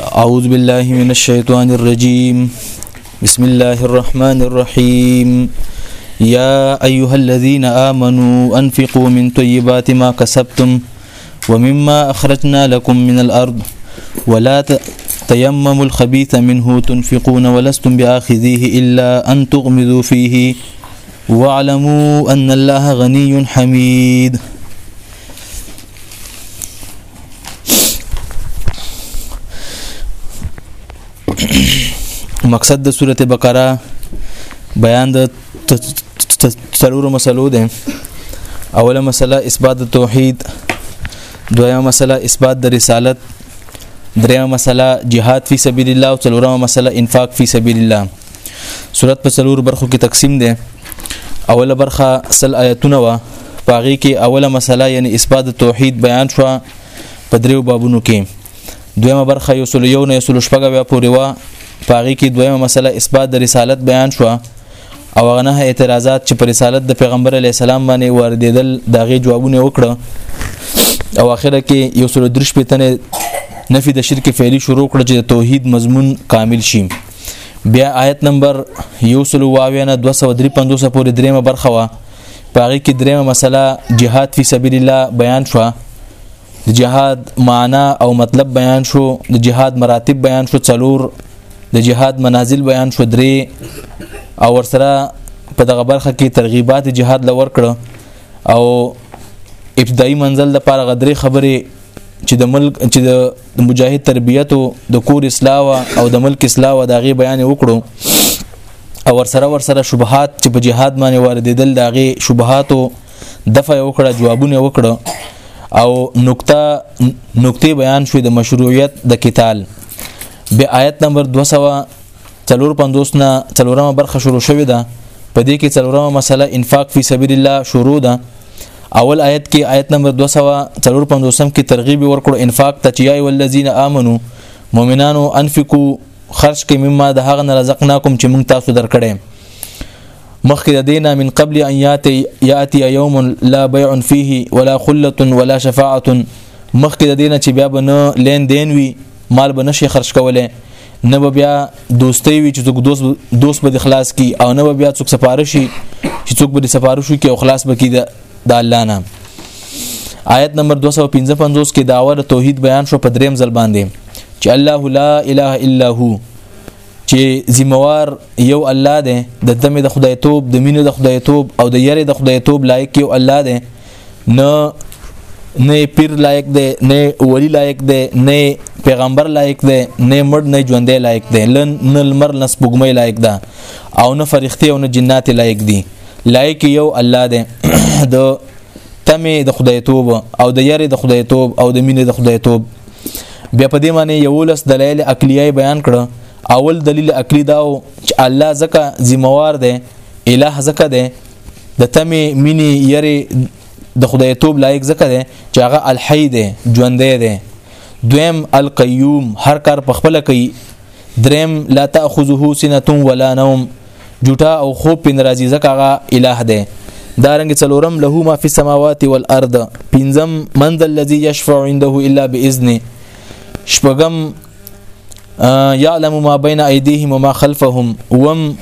أعوذ بالله من الشيطان الرجيم بسم الله الرحمن الرحيم يا أيها الذين آمنوا أنفقوا من طيبات ما كسبتم ومما أخرجنا لكم من الأرض ولا تيمموا الخبيث منه تنفقون ولستم بآخذيه إلا أن تغمذوا فيه واعلموا أن الله غني حميد مقصد د سورته بقره بیان د څلورو مسلو ده اوله مسله اثبات د توحید دویمه مسله اثبات د رسالت دریمه مسله جهاد فی سبیل الله او څلورمه مسله انفاق فی سبیل الله صورت په څلور برخو کې تقسیم دی اوله برخه سل آیتونه وا پاغي کې اوله مسله یعنی اثبات توحید بیان شو په دریو بابونو کې دویمه برخه یو سل یو نه سل شپږه بیا پورې وا پاغي کې دویمه مسله اثبات د رسالت بیان شو او غنه اعتراضات چې پر رسالت د پیغمبر علی السلام باندې واردېدل داغه جوابونه وکړه او اخره کې یو سل درش په تنه نفي د شرک فعلی شروع کړ چې د توحید مضمون کامل شي بیا آیت نمبر یو سلو واوینه 253 پورې دریمه برخه وا پاره کې دریمه مسله جهاد فی سبیل الله بیان شو د جهاد معنا او مطلب بیان شو د جهاد مراتب بیان شو څلور د جهاد منازل بیان شو درې او ورسره په دغه برخه کې ترغیبات جهاد لور کړ او ابتدایي منزل د پاره غدري خبره چې د ملک چې د د مجاهد تربیت او د کور اصلاح او د ملک اصلاح او داغه بیان وکړو او ورسره ورسره شبهات چې په جهاد باندې واردېدل داغه شبهات او دفع وکړه جوابونه وکړه او نقطه نقطه بیان شوې د مشروعیت د قتال به آیت نمبر 250 نه څلورمه برخه شروع شوې ده په دې کې څلورمه مسله انفاق فی سبیل الله شروع ده اول آیت کې آیت نمبر 245 کې ترغیب ورکړو انفاق ته چې ای ولذین امنو مؤمنانو انفقو خرج کې مما د هغه نه رزقناکم چې موږ تاسو درکړې مخکې د دینه من قبل ان یاتی یاتی یوم لا بیع فیه ولا خله ولا شفاعه مخکې د دینه چې بیا به نه لین دین وي مال به نشي خرج کوله نه به بیا دوستي وي چې څوک دوست دوست به خلاص کی او نه به بیا څوک سفارشي چې څوک به سفارشو کې او خلاص بکی د الله نه آیت نمبر 255 کې داور توحید بیان شو په دریم ځل باندې چې الله لا اله الا هو چې ذمہوار یو الله دی د دمه د خدای توپ د مینې د خدای توپ او د یری د خدای توپ لایق یو الله دی نه نه پیر لایق دی نه ولی لایق دی نه پیغمبر لایق دی نه مړ نه ژوند لایق دی لن نه لمر نه سپوږمۍ لایق ده او نه فرښتې او نه جنات لایق دي لایق یو الله دی د تمه د خدای توب او د یری د خدای توب او د مینې د خدای توب بیا په دې معنی یو لس دلایل عقلیه بیان کړه اول دلیل عقلی دا چې الله زکه ذمہوار دی الہ زکه دی د تمه مینې یری د خدای توب لایق ځکه دی چې هغه الحی دی ژوندې دی دویم القیوم هر کار په خپل کوي دریم لا تاخذه سنه ولا نوم جوټه او خوب پین راځي ځکه هغه الہ دی دارنګ څلورم له ما فی السماوات والارض پنځم من ذا الذي يشفع عنده الا باذنه شپږم يعلم ما بين ايديهم وما خلفهم وم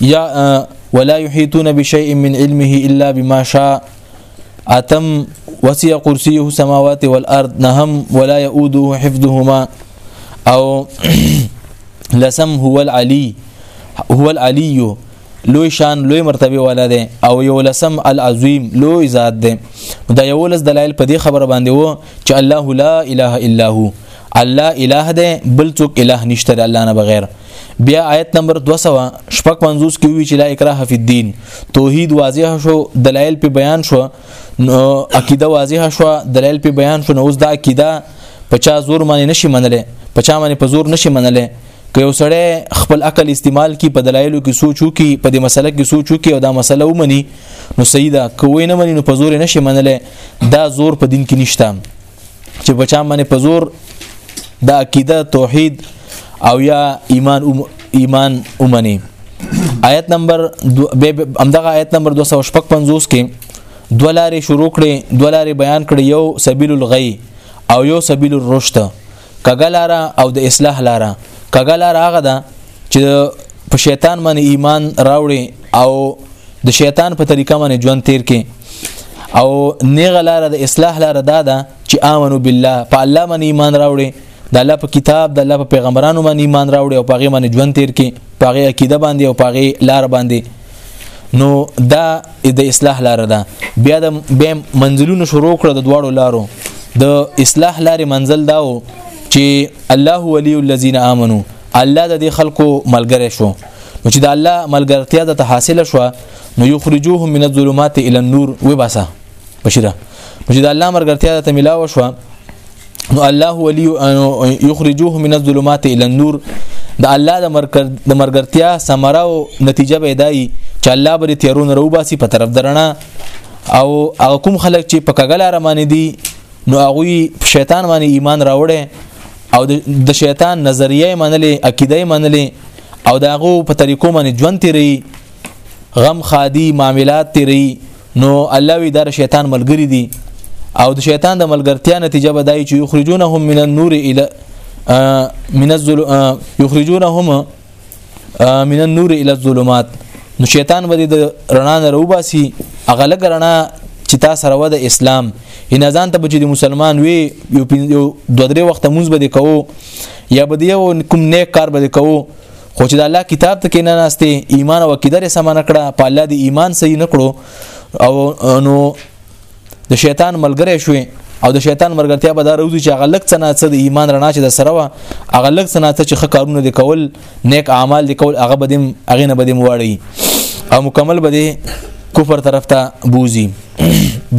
يا ولا يحيطون بشيء من علمه الا بما شاء اتم وسع کرسیه السماوات والارض نهم ولا يؤوده حفظهما او لسم هو العلی هو العلی لوی شان لوی مرتبه والا دی او یو لسم العظیم لوی ذات دی دا یو لس دلایل په دې خبره باندې وو چې الله لا اله الا هو الله اله دی بل څوک اله نشته دی الله نه بغیر بیا آیت نمبر 200 شپږ منځوس کې وی چې لا اکراه فی الدین توحید واضح شو دلایل په بیان شو نو عقیده واضح شو دلایل په بیان شو نو اوس دا عقیده په چا زور باندې نشي منلې په چا باندې په زور نشي منلې که یو سړی خپل عقل استعمال کی په دلایلو کې سوچ وکي په دې مسله کې سوچ وکي او دا مسله ومني نو صحیح ده که وای نه مني نو په زور نه شي منلای دا زور په دین کې نشته چې بچا منه په زور د عقیده توحید او یا ایمان ام ایمان اومني آیت نمبر امدغه آیت نمبر 255 کې دولارې شروع کړي دولارې بیان کړي یو سبیل الغی او یو سبیل الرشد کګه لاره او د اصلاح لاره کګه لاره هغه ده چې په شیطان باندې ایمان راوړي او د شیطان په طریقه باندې ژوند تیر کې او نیغه لاره د اصلاح لاره دا ده چې امنو بالله په الله باندې ایمان راوړي د الله په کتاب د الله په پیغمبرانو باندې ایمان راوړي او په هغه باندې ژوند تیر کې په هغه عقیده باندې او په هغه لار باندې نو دا د اصلاح لار ده بیا د بیا منزلونو شروع کړ د دواړو لارو د اصلاح لارې منزل دا و چې الله ولی الذین آمنو الله د دې خلکو ملګری شو نو چې د الله ملګرتیا د حاصله شو نو یخرجوهم من الظلمات الى النور وباسه بشیره بشیر الله مرګرتیا ته ملاو شو نو الله ولی یخرجوه من الظلمات الى النور د الله د مرکز د مرګرتیا ثمره او نتیجه به دای چې الله بری تیرون روباسي په طرف درنه او هغه کوم خلک چې په کګل ارمانه دي نو هغه شیطان باندې ایمان راوړي او د شیطان نظریه منلې عقیده منلې او داغه په طریقو باندې ژوند تیری غم خادي معاملات تیری نو الله وی در شیطان ملګری دی او د شیطان د ملګرتیا نتیجه به دای چې یخرجونهم من النور الى من الظل یخرجونهم من النور الى الظلمات نو شیطان به د رڼا نه روباسي اغلګ رڼا چې تا سره و د اسلام ان ځان ته چې مسلمان وي یو دوه درې وخت مونږ به کوو یا به یو کوم نیک کار به کوو خو چې د الله کتاب ته کې نه ناشته ایمان او عقیده لري سم نه کړه په الله دی ایمان صحیح نه کړو او نو د شیطان ملګری شوې او د شیطان مرګرتیا به دا روزي چې هغه لک څنګه څه د ایمان رڼا چې د سره و هغه لک څنګه څه چې خکارونه د کول نیک اعمال د کول هغه بدیم هغه نه بدیم واړی او مکمل بده کفر طرف ته بوزي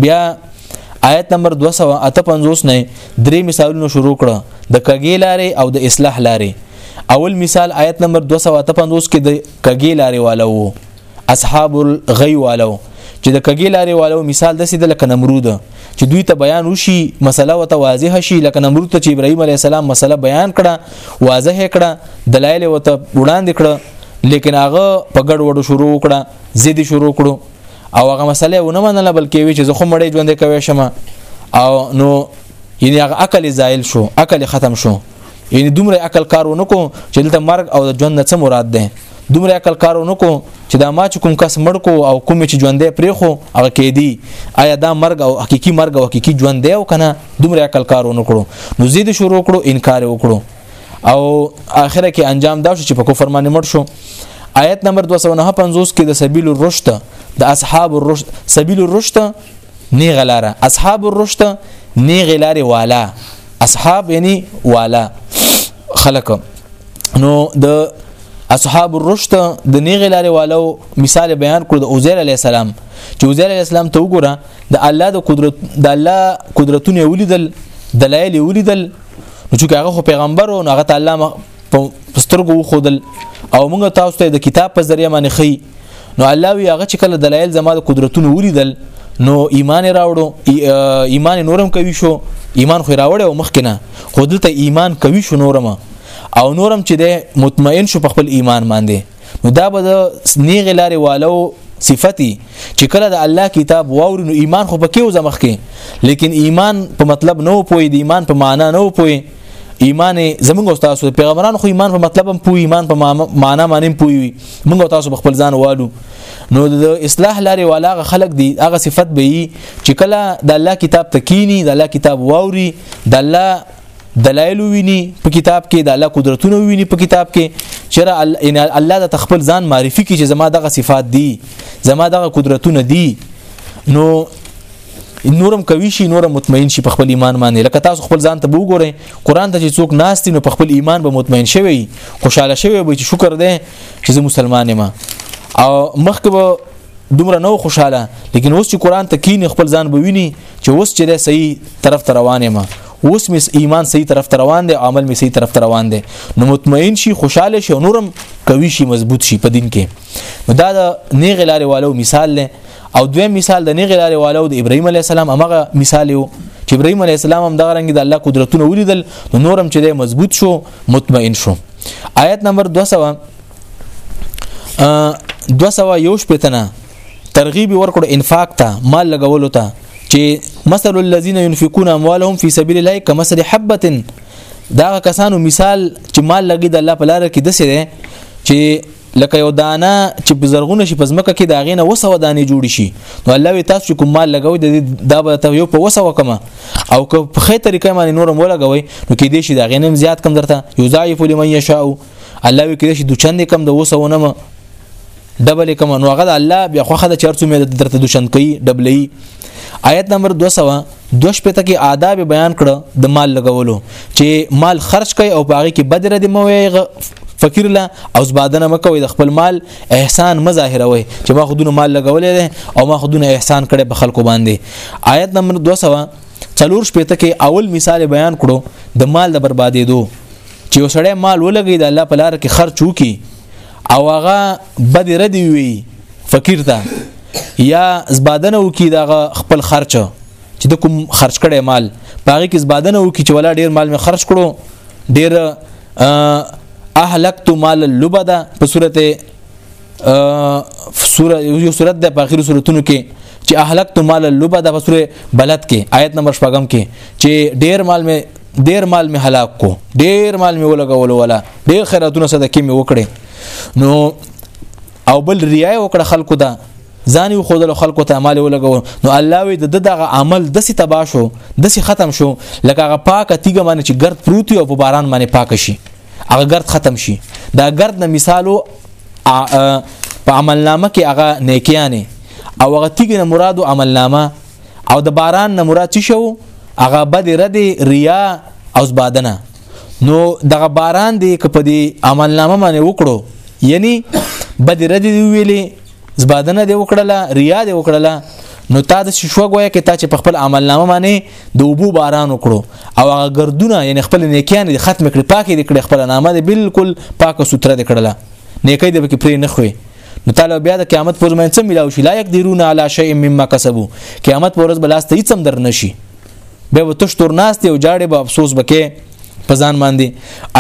بیا آیت نمبر 258 نه درې مثالونه شروع کړه د کګې لارې او د اصلاح لارې اول مثال آیت نمبر 255 کې د کګی لارې والو اصحاب الغی والو چې د کګی لارې والو مثال د سید لکه نمرود چې دوی ته بیان وشي مسله وته واضح شي لکه نمرود ته چې ابراهیم علی السلام مسله بیان کړه واضح کړه دلایل وته وړاندې کړه لیکن هغه په ګډ وډو شروع کړه زیدي شروع کړو او هغه مسله ونه منله بلکې وی چې زه خو مړې ژوند کوي شمه او نو یعنی هغه عقل زائل شو عقل ختم شو یعنی دومره عقل کار ونکو چې دلته مرګ او د ژوند نه څه مراد ده دومره عقل کار ونکو چې دا ما چې کوم کس مړ کو او کوم چې ژوندې پرې خو هغه کې دی آیا دا مرګ او حقيقي مرګ او حقيقي ژوند دی او کنه دومره عقل کار ونکړو نو زید شروع کړو انکار وکړو او اخره کې انجام دا شو چې په کفر باندې مړ شو آیت نمبر 259 کې د سبیل الرشد د اصحاب الرشد سبیل الرشد نیغه لاره اصحاب الرشد نیغه لاره والا اصحاب یعنی والا خلق نو د اصحاب الرشد د نیغه لاره والو مثال بیان کړ د عزیر علی السلام چې عزیر علی السلام ته وګوره د الله د قدرت د الله قدرتونه ولیدل دلایل ولیدل نو چې هغه خو پیغمبر او هغه تعالی په سترګو خودل او موږ تاسو ته د کتاب په ذریعہ باندې خي نو الله وی هغه چې کله دلایل زما د قدرتونو ولیدل نو ایمان راوړو ایمان نورم کوي شو ایمان خو راوړ او مخکنه خو دلته ایمان کوي شو نورم او نورم چې د مطمئن شو په خپل ایمان باندې نو دا به د نیغه لارې والو صفتی چې کله د الله کتاب واوري نو ایمان خو پکې وزمخ کې لیکن ایمان په مطلب نه پوي د ایمان په معنا نه پوي ایمان زمونږ او تاسو پیغمبرانو خو ایمان په مطلب هم پوي ایمان په معنا معنی پوي موږ او تاسو خپل ځان والو نو د اصلاح لارې والا خلق دي هغه صفت به چې کله د الله کتاب تکینی د الله کتاب واوري د الله دلایل ویني په کتاب کې د الله قدرتونه ویني په کتاب کې چیرې ان الله د تخپل ځان معرفي کې چې زما دغه صفات دي زما دغه قدرتونه دي نو نورم کوي شي نورم مطمئن شي په خپل ایمان باندې لکه تاسو خپل ځان ته وګورئ قران ته چې څوک ناست نو په خپل ایمان به مطمئن شوی خوشاله شوی به چې شکر دی چې زه مسلمان یم او مخکې به دومره نو خوشاله لیکن اوس چې قران ته کینې خپل ځان به ویني چې اوس چې صحیح طرف ته روان یم اوس مې ایمان صحیح طرف ته روان دی عمل مې صحیح طرف ته روان دی نو مطمئن شي خوشاله شي نورم قوي شي مضبوط شي په دین کې نو دا د نیغ لارې والو مثال دی او دویم مثال د نیغ لارې والو د ابراهیم علی السلام هغه مثال یو چې ابراهیم علی السلام هم دغه رنګ د الله قدرتونه ولیدل نو نورم چې مضبوط شو مطمئن شو آیت نمبر 200 200 یو شپتنه ترغیب ورکړو انفاق ته مال لګولو ته چې مثل الذين ينفقون اموالهم في سبيل الله كمثل حبه دا کسانو مثال چې مال لګي د الله په لار کې دسه ده چې لکه یو دانه چې په زرغونه شي په ځمکه کې دا غینه وسو دانه جوړ شي نو الله وی تاسو کوم مال لګوي د دا به ته یو په وسو کما او که په خې طریقې باندې نور مو لګوي نو کې دې شي دا غینه زیات کم درته یو ضعیف لمن یشاء الله وی کې دې شي د چند کم د وسو نه ډبل کوم نو هغه د الله بیا خوخه د چرڅو مې درته دوشن کوي ډبلې آیت نمبر 200 دوش پته کې آداب بیان کړه د مال لګولو چې مال خرج کړي او باغې کې بدره دی موي فقیر لا او زبادنه مکوي د خپل مال احسان مظاهروي چې ما خودونو مال لګولې ده او ما خودونو احسان کړي په خلکو باندې آیت نمبر 200 څلور شپته کې اول مثال بیان کړو د مال د بربادېدو چې وسړی مال ولګي د الله په لار کې خرج وکي او هغه بد رد وي فقیر ته یا زبادنه وکي دا خپل خرچ چې د کوم خرج کړي مال پاره کې زبادنه وکي چې ولا ډیر مال می خرج کړو ډیر اهلکت مال اللبدا په صورت سوره یو سورته د اخیری سورتونو کې چې اهلکت مال لبا د سوره بلد کې آیت نمبر شپږم کې چې ډیر مال می ډیر مال می هلاک کو ډیر مال می ولګول ولا ډیر خیراتونه صدقې می وکړي نو او بل ریا وکړه خلکو ته ځان یو خودل خلکو ته مال ولګو نو الله وی د دغه عمل د سی تبا شو د سی ختم شو لکه هغه پاکه تیګه باندې چې ګرد پروت او په باران باندې پاک شي هغه ګرد ختم شي دا ګرد نه مثالو په عملنامه کې هغه نیکیانه او هغه تیګه نه مراد او عملنامه او د باران نه مراد څه شو هغه بد رد ریا او زبادنه نو دغه باران دی که په دې عملنامه باندې وکړو یعنی بد رد ویلې زبادنه دی وکړله ریا دی وکړله نو تا د شوا ګویا کې تا چې په خپل عمل نامه باندې د اوبو باران وکړو او هغه ګردونه یعنی خپل نیکیان ختم کړي پاکې دي کړي خپل نامه دې بالکل پاکه سوتره دې کړله نیکي دې پکې پرې نه خوي نو تعالی بیا د قیامت پر منځ ملاو شي لایق دیرونه علی شیء مما کسبو قیامت پر ورځ بلاسته هیڅ هم در نشي به به تش تور ناس دی او جاړې به افسوس بکې په ځان باندې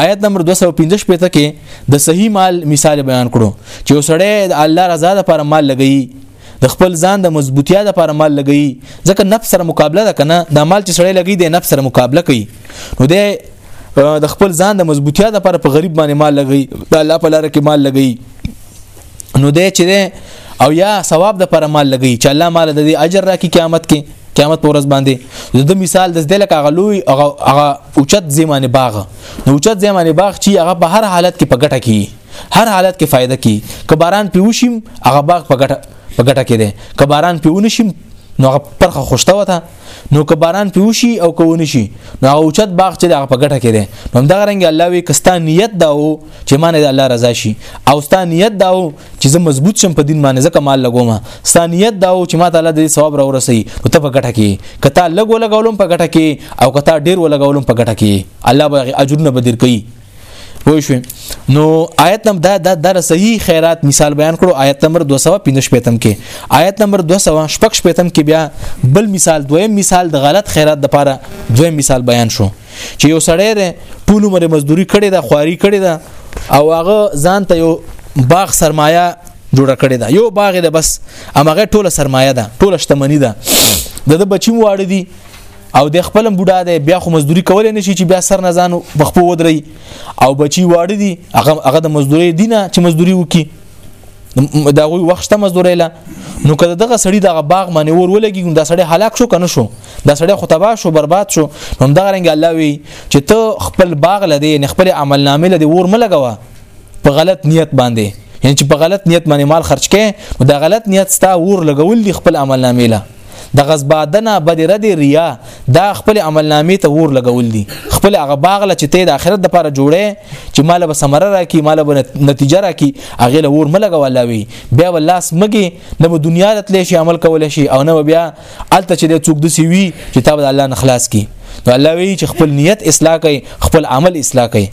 آیت نمبر 215 پته کې د صحیح مال مثال بیان کړو چې وسړی د الله رضا لپاره مال لګي د خپل ځان د مضبوطیا لپاره مال لګي ځکه نفس سره مقابله ده کنه دا مال چې سړی لګي د نفس سره مقابله کوي نو د خپل ځان د مضبوطیا لپاره په غریب باندې مال لګي د الله په لار کې مال لګي نو دې چې ده او یا ثواب د پر مال لګي چې الله مال د دې اجر راکې قیامت کې قیامت پر ورځ باندې د مثال د دې لکه غلوي هغه اوچت زمانه باغ نو اوچت زمانه باغ چې هغه په هر حالت کې په ګټه کې هر حالت کې فائدہ کې کباران پیوشم هغه باغ په ګټه په ګټه کې ده کباران پیونشم نو هغه پرخه خوشته وته نو که باران پیوشي او که ونشي نو هغه اوچت باغ چې د هغه په ګټه کې دی نو همدغه رنګ الله وی کستا نیت دا و چې معنی د الله رضا شي او ستا نیت داو چې زه مضبوط شم په دین باندې زکه مال لګوم ستا نیت داو چې ما تعالی د ثواب را ورسي نو ته په ګټه کې کته لګ ولګولم په ګټه کې او کته ډیر ولګولم په ګټه کې الله به اجرونه بدر کوي وای شو نو آیت نمبر دا دا در صحیح خیرات مثال بیان کړو آیت نمبر 215 پېتم کې آیت نمبر 215 پېتم کې بیا بل مثال دویم مثال د غلط خیرات د پاره دویم مثال بیان شو چې یو سړی دی ټول عمر مزدوري کړې ده خواري کړې ده او هغه ځان ته یو باغ سرمایه جوړه کړې ده یو باغ ده بس امغه ټوله سرمایه ده ټوله شتمنی ده د د بچیم واړ دي او د خپل بوډا دی بیا خو مزدوري کول نه شي چې بیا سر نه ځان بخپو ودري او بچي واړ دي هغه هغه د مزدوري دینه چې مزدوري وکي دا غوي وخت مزدوري لا نو کله دغه سړی دغه باغ باندې ور ولګي دا سړی هلاک شو کنه شو دا سړی خو تباه شو برباد شو هم دغه رنګ الله وی چې ته خپل باغ لدی نه خپل عمل نامې لدی ور ملګوا په غلط نیت باندې یعنی چې په غلط نیت باندې مال خرج کړي دا غلط نیت ستا ور لګول دي خپل عمل نامې له د غزبادنه بد رد ریا دا خپل عمل نامې ته ور لګول دي خپل هغه باغ له چې ته د آخرت لپاره جوړې چې مال به سمره راکې مال به نتیجه راکې هغه له ور ملګوا لاوي بیا ولاس مګي نه دنیا راتلې شي عمل کول شي او نه بیا الته چې څوک د سی وی چې تا به الله نه خلاص کی نو الله وی چې خپل نیت اصلاح کړي خپل عمل اصلاح کړي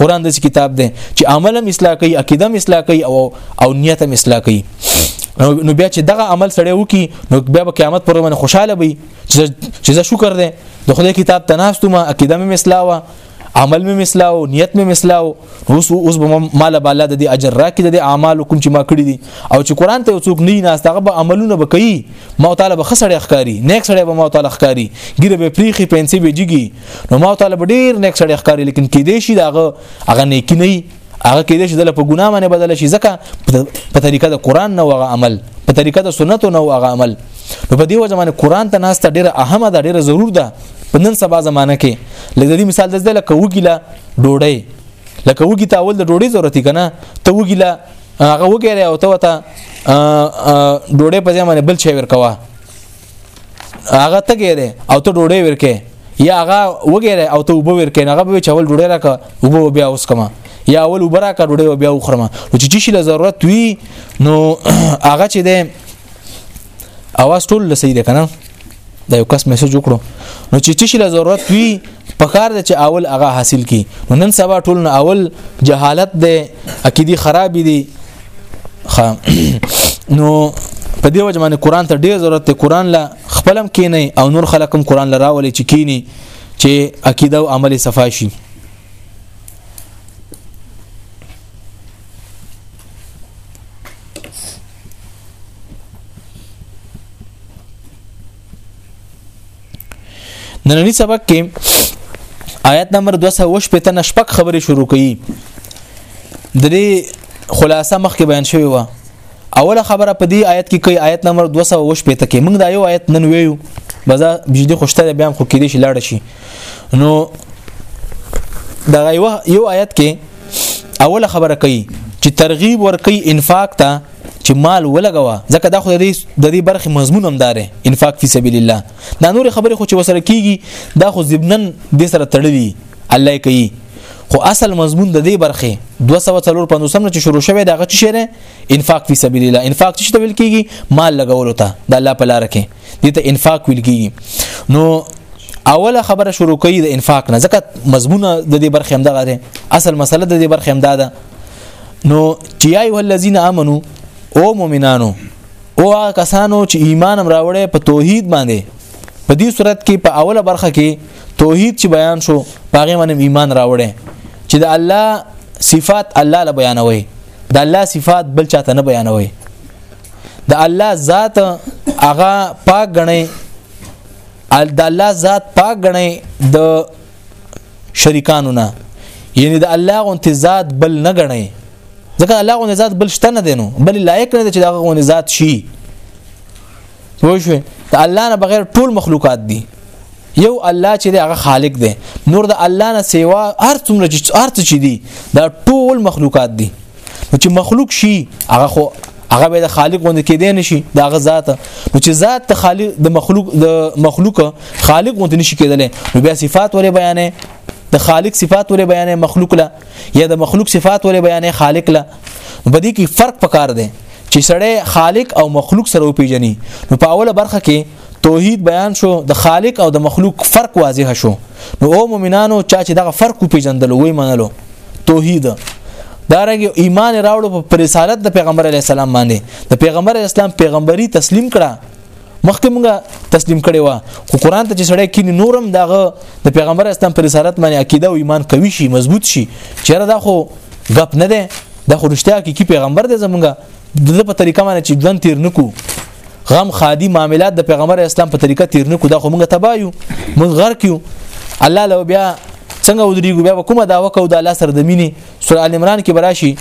قران د کتاب دی چې عمل هم اصلاح کړي عقیده هم اصلاح کړي او او نیت هم اصلاح کړي نو بیا چې دغه عمل سړی وکي نو بیا په قیامت پر باندې خوشاله وي چې زه شکر دې د خدای کتاب تناستم عقیده مې اصلاح وا عمل می مثلاو نیت می مثلاو اوس اوس به مال بالا د دې اجر راکې د دې اعمال کوم چې ما کړی دي او چې قران ته څوک نه ناس دغه به عملونه به کوي ما تعالی به خسړې ښکاری نیک سړې به ما تعالی ښکاری ګیره به پریخي پنسي به جګي نو ما تعالی به ډیر نیک سړې ښکاری لیکن کې دې شي دغه هغه نیکی نه هغه کې دې چې دله په ګناه باندې بدل شي ځکه په طریقه د قران نه وغه عمل په طریقه د سنتو نه وغه عمل نو په دې وجه باندې قران ته ناسته ډیره اهمه ده ډیره ضرور ده په نن سبا زمانه کې لکه دې مثال دزده لکه وګیله ډوډۍ لکه وګی ته اول د ډوډۍ ضرورت کنه ته وګیله هغه وګیره او ته وته ډوډۍ په ځای باندې بل چا ورکوه هغه تګیره او ته ډوډۍ ورکې یا هغه وګیره او ته وبو ورکې هغه به چول ډوډۍ راکا وبو بیا اوس کما یا اول وبرا کا ډوډۍ بیا وخرم نو چې شي له ضرورت وي نو هغه چې ده اواز ټول لسې ده کنه دا یو کس میسج وکړو نو چې چې له ضرورت وي په کار دی چې اول هغه حاصل کی نو نن سبا ټول نه اول جهالت دی عقيدي خراب دي نو په دې وجه باندې قران ته ډیر ضرورت دی قران لا خپلم کینی او نور خلقم قران لراولي چې کینی چې عقیده او عمل صفا شي نننی سبق کې آیت نمبر 208 په تنه شپږ خبرې شروع کړي د دې خلاصه مخکې بیان شوی و اوله خبره په دې آیت کې کوي آیت نمبر 208 په تکه موږ دا یو آیت نن ویو بزا بجدي خوشته بیا خو کې دې شي لاړ شي نو دا یو آیت کې اوله خبره کوي چې ترغیب ورکي انفاق ته چې مال ولګوا ځکه دا خو د دې برخې مضمون هم داره انفاق فی سبیل الله دا نور خبرې خو چې وسره کیږي دا خو زبنن د سره تړلي الله کوي خو اصل مضمون د دې برخې 245 نه چې شروع شوه دا غچ شهره انفاق فی سبیل الله انفاق چې ویل کیږي مال لګولو ته د الله په لار کې دې ته انفاق ویل کیږي نو اوله خبره شروع کوي د انفاق نه ځکه مضمون د دې برخې هم دغه اصل مسله د دې برخې هم ده نو چې ایه الذین امنو او مؤمنانو او هغه کسانو چې ایمان هم راوړې په توحید باندې په دې صورت کې په اوله برخه کې توحید چې بیان شو پاغه باندې ایمان راوړې چې د الله صفات الله له بیانوي د الله صفات بل چاته نه بیانوي د الله ذات هغه پاک غني د الله ذات پاک غني د شریکانو نه یعنی د الله غونتی ذات بل نه غنئ ځکه الله غونتی ذات بل شته نه دینو بل لایق نه دی چې دغه غونتی ذات شي وای شو د الله نه بغیر ټول مخلوقات دي یو الله چې هغه خالق دی نور د الله نه سیوا هر څومره چې هر څه چې دي دا ټول مخلوقات دي نو چې مخلوق شي هغه خو هغه به د خالق غوند کې دی نشي دا غ ذات نو چې ذات ته خالق د مخلوق د مخلوق خالق غوند نشي کېدلی نو بیا صفات ولې بیانې د خالق صفات ولې بیانې مخلوق لا یا د مخلوق صفات ولې بیانې خالق لا په دې کې فرق پکار دی چې سړی خالق او مخلوق سره وپیژني نو په اوله برخه کې توحید بیان شو د خالق او د مخلوق فرق واضح شو نو او مؤمنانو چا چې دغه فرق وپیژندل وای منلو توحید دارنګ ایمان راوړو په رسالت د پیغمبر علی السلام باندې د پیغمبر اسلام پیغمبري تسلیم کړه مخکې مونږه تسلیم کړي وا خو قران ته چې سړی کینی نورم دغه د پیغمبر اسلام پر رسالت باندې عقیده او ایمان قوي شي مضبوط شي چیرې دا خو غپ نه ده د خرشتیا کې کی پیغمبر دی زمونږه د په طریقه باندې چې ځان تیر نکو غم خادي معاملات د پیغمبر اسلام په طریقه تیر نه کو دا خو موږ تبایو موږ غر کیو الله لو بیا څنګه ودریګو بیا کومه دا وکاو د الله سره د مینې سورہ ال عمران کې براشي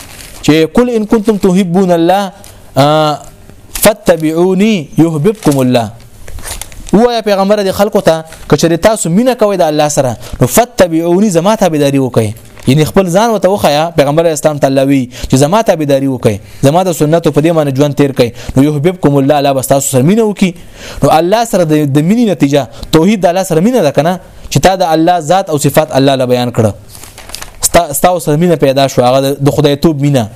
چې کل ان کنتم تحبون الله فتبعوني يحببكم الله وایا پیغمبر د خلکو ته کچری تاسو مینه کوئ د الله سره نو فتبعوني زما تابعداري وکړئ یعنی خپل ځان وته وخیا پیغمبر اسلام تعالی وی چې زما تابعداري وکي زما د سنتو په دې باندې ژوند تیر کړي نو يحببکم الله الله بس تاسو سره مينه وکي نو الله سره د مینې نتیجه توحید الله سره مينه ده کنه چې تا د الله ذات او صفات الله له بیان کړه ستا سره مينه پیدا شو هغه د خدای توب مينه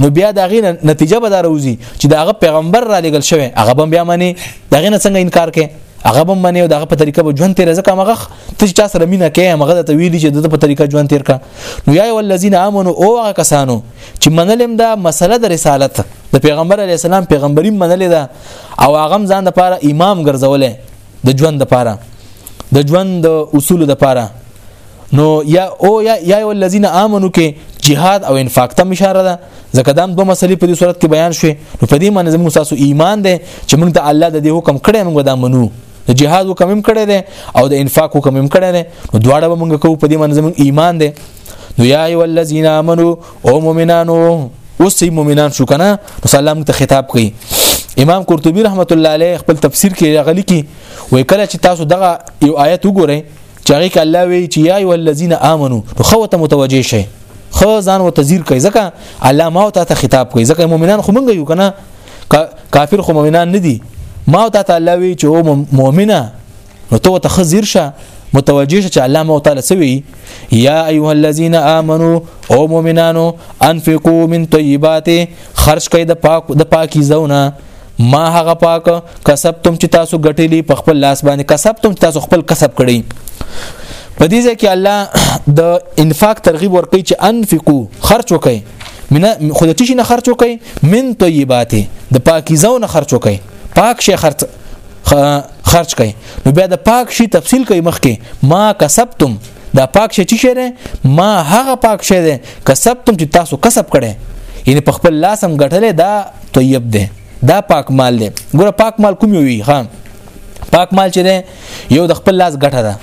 نو بیا دا غي نتیجه به دا راوځي چې دا هغه پیغمبر را لګل شوی هغه به بیا معنی دا غي نه څنګه انکار کوي هغه به معنی او دغه په طریقه به ژوند تیر ځکه مغه ته چا سره مینه کوي مغه ته ویلی چې د په طریقه ژوند تیر کا نو یا ولذین امنو او هغه کسانو چې منلم دا مسله د رسالت د پیغمبر علی السلام پیغمبري منلې ده او هغه ځان د پاره امام ګرځولې د ژوند د پاره د ژوند د اصول د پاره نو یا او یا یا الذین آمنو کې jihad او انفاق ته اشاره ده ځکه دا دوه مسلې په دې صورت کې بیان شوې نو په دې معنی زموږ تاسو ایمان ده چې موږ ته الله د دې حکم کړی موږ دا منو د جهاد حکم هم کړی دی او د انفاق حکم هم کړی دی نو دواړه به موږ کوو په دې باندې زموږ ایمان دی نو یا ای ولذین امنو او مؤمنانو اوس ای مؤمنان شو کنه نو سلام ته خطاب کوي امام قرطبي رحمت الله علیه خپل تفسیر کې غلي کې وای کله چې تاسو دغه یو آیت وګورئ چې هغه کې الله وی چې یا ایو الذین آمنو نو خو ته متوجه شئ خو ځان و تذیر کوي ځکه الله ما ته خطاب کوي ځکه مؤمنان خو مونږ یو کنه کافر خو مؤمنان نه دي ما ته الله وی چې او مؤمنه نو ته ته خزیر شه متوجه شه چې الله مو تعالی سوي یا ایها الذین آمنو او مؤمنانو انفقوا من طیبات خرج کړئ د پاک د پاکیزونه ما هغه پاک کسبتم چې تاسو ګټلی په خپل لاس باندې کسبتم چې تاسو خپل کسب کړی په دې ځکه کې الله د انفاق ترغیب ورکړي چې انفقو خرج وکړي من خود تشي نه خرج وکړي من طیبات د پاکیزو نه خرج وکړي پاک شي خرج خرج کړي نو بیا د پاک شي تفصیل کوي مخکې ما کسبتم دا پاک شي چې شه ما هغه پاک شه ده کسبتم چې تاسو کسب کړي یعنی په خپل لاس هم ګټلې دا طیب ده دا پاک مال ده ګوره پاک مال کوم وي ها پاک مال چې ده یو د خپل لاس ګټه ده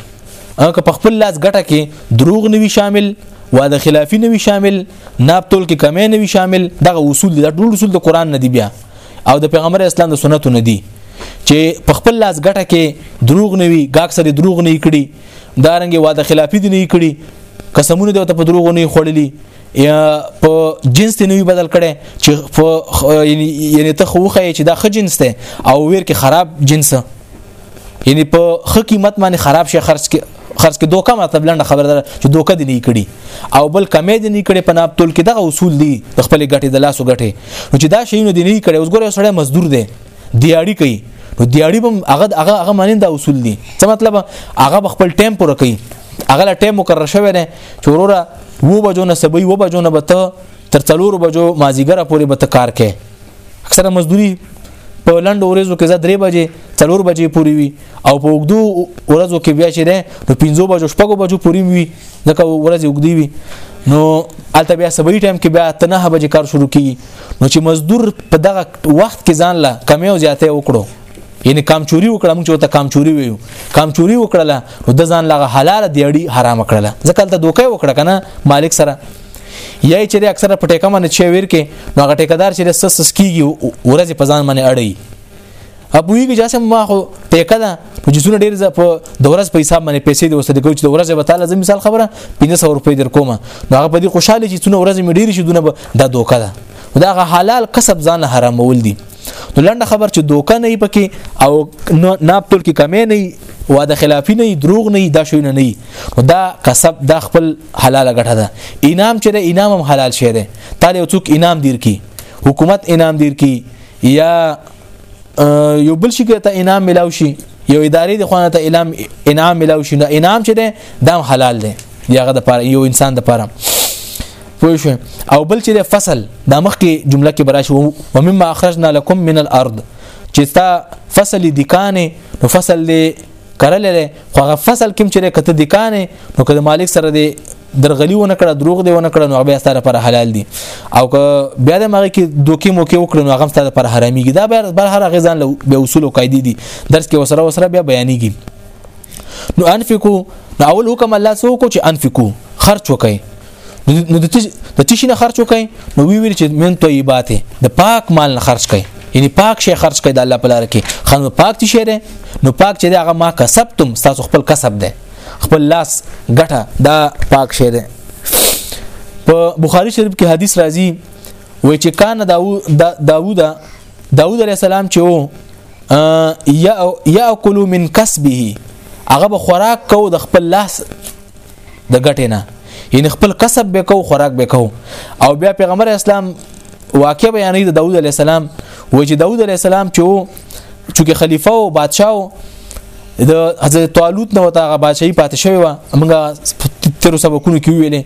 او که په خپل لاس ګټه کې دروغ نه وي شامل واده خلافی نه وي شامل ناب تول کې کمی نه وي شامل دغه اصول دي دا ټول اصول د قران نه دي بیا او د پیغمبر اسلام د سنتو نه دي چې په خپل لاس ګټه کې دروغ نه وي ګاک سره دروغ نه کړي دارنګ واده خلافی دي نه کړی قسمونه د په دروغ نه خړلې یا په جنس ته نوی بدل کړي چې یعنی ته خوخه چې دا خ جنس ته او ویر کې خراب جنس یعنی په خ قیمت باندې خراب شي خرج کې خرج کې دوکه مطلب لنډه خبره ده چې دوکه دی نه کړي او بل کمې دی نه کړي په ناب تول کې دغه اصول دي خپل ګټي د لاسو ګټي چې دا شی نه دی نه کړي اوس ګوره سړی مزدور دی دیاړي کوي نو دیاړي هم هغه هغه هغه معنی دا اصول دي څه مطلب هغه خپل ټیم پوره کوي هغه لا ټیم مقرر شوی دی چې وروره وو بجو نه سبي وو بجو نه بته تر څلور بجو مازیګره پورې بته کار کوي اکثره مزدوري په لند ورځو کې زه 3 بجې 4 بجې پوری وي او په وګدو ورځو کې بیا چې ده نو 15 بجو شپږو بجو پوری وي ځکه ورځ وګدي وي نو الته بیا سبي ټایم کې بیا تنه بجې کار شروع کیږي نو چې مزدور په دغه وخت کې ځان له کمی او زیاتې وکړو یعنی کامچوري وکړه موږ ته کامچوري ویو کامچوري وکړه نو د ځان لغه حلال دی اړي حرام کړل ځکه ته دوکه وکړه کنه مالک سره یا چې اکثره پټه کمنه چې ور کې نو هغه ټیکدار چې سس سس کیږي ورځ په ځان باندې اړي اپویږي چې سم ما خو ټیکه ده نو چې څونه ډیر ز په د ورځ په حساب باندې پیسې دی وسته کوي چې د ورځ به تعالی زم مثال خبره 1500 روپۍ در کومه نو هغه په دې خوشاله چې څونه ورځ مې ډیر شي دونه دا دوکه ده دا غ حلال کسب ځان حرامول دي نو لنډه خبر چې دوکه نه پکې او ناپتول کې کمی نه واده خلافی نه دروغ نه دا شوی نه نه دا کسب دا خپل حلاله ګټه ده انعام چې انعام هم حلال شه ده تعالی څوک انعام دیر کی حکومت انعام دیر کی یا یو بل شي ته انعام ملاو شي یو ادارې د خوانه ته انعام انعام ملاو شي نو انعام چې ده دام حلال ده دی هغه د پاره یو انسان د پاره پوه شو او بل چې د فصل د مخکې جمله کې برا شو ومما اخرجنا لكم من الارض چې تا فصل د کانه نو فصل د کرل لري خو هغه فصل کې چې کته د کانې نو کله مالک سره دی درغلی ونه کړه دروغ دی ونه کړه نو بیا ستاره پر حلال دي او که بیا د مغه کې دوکي موکي وکړو نو هغه ستاره پر حراميږي دا بیا بر هر غزان له به اصول او قاعده دي درس کې وسره وسره بیا بیانېږي نو انفقو نو اول حکم الله سو کو چې انفقو خرج وکړي نو د څه شي نه خرج وکړي نو وی ویل چې من طیبات د پاک مال نه خرج کړي یعنی پاک شي خرج کړي د الله په لار کې خنو پاک شي دی نو پاک چې هغه ما کسبتم تاسو خپل کسب دی خپل لاس ګټه دا پاک شي دی په بخاری شریف کې حدیث راځي وای چې کان داوود داوود داوود علی السلام چې وو یاکل من کسبه هغه به خوراک کو د خپل لاس د ګټې نه یعنی خپل کسب به کو خوراک به کو او بیا پیغمبر اسلام واقع بیانې د داوود علی السلام و چې داوود علی السلام چې چونکه خلیفہ او بادشاه و د حضرت طالوت نو تاغه بادشاہي پاتې شوی و موږ تیر سبقونو کې ویلې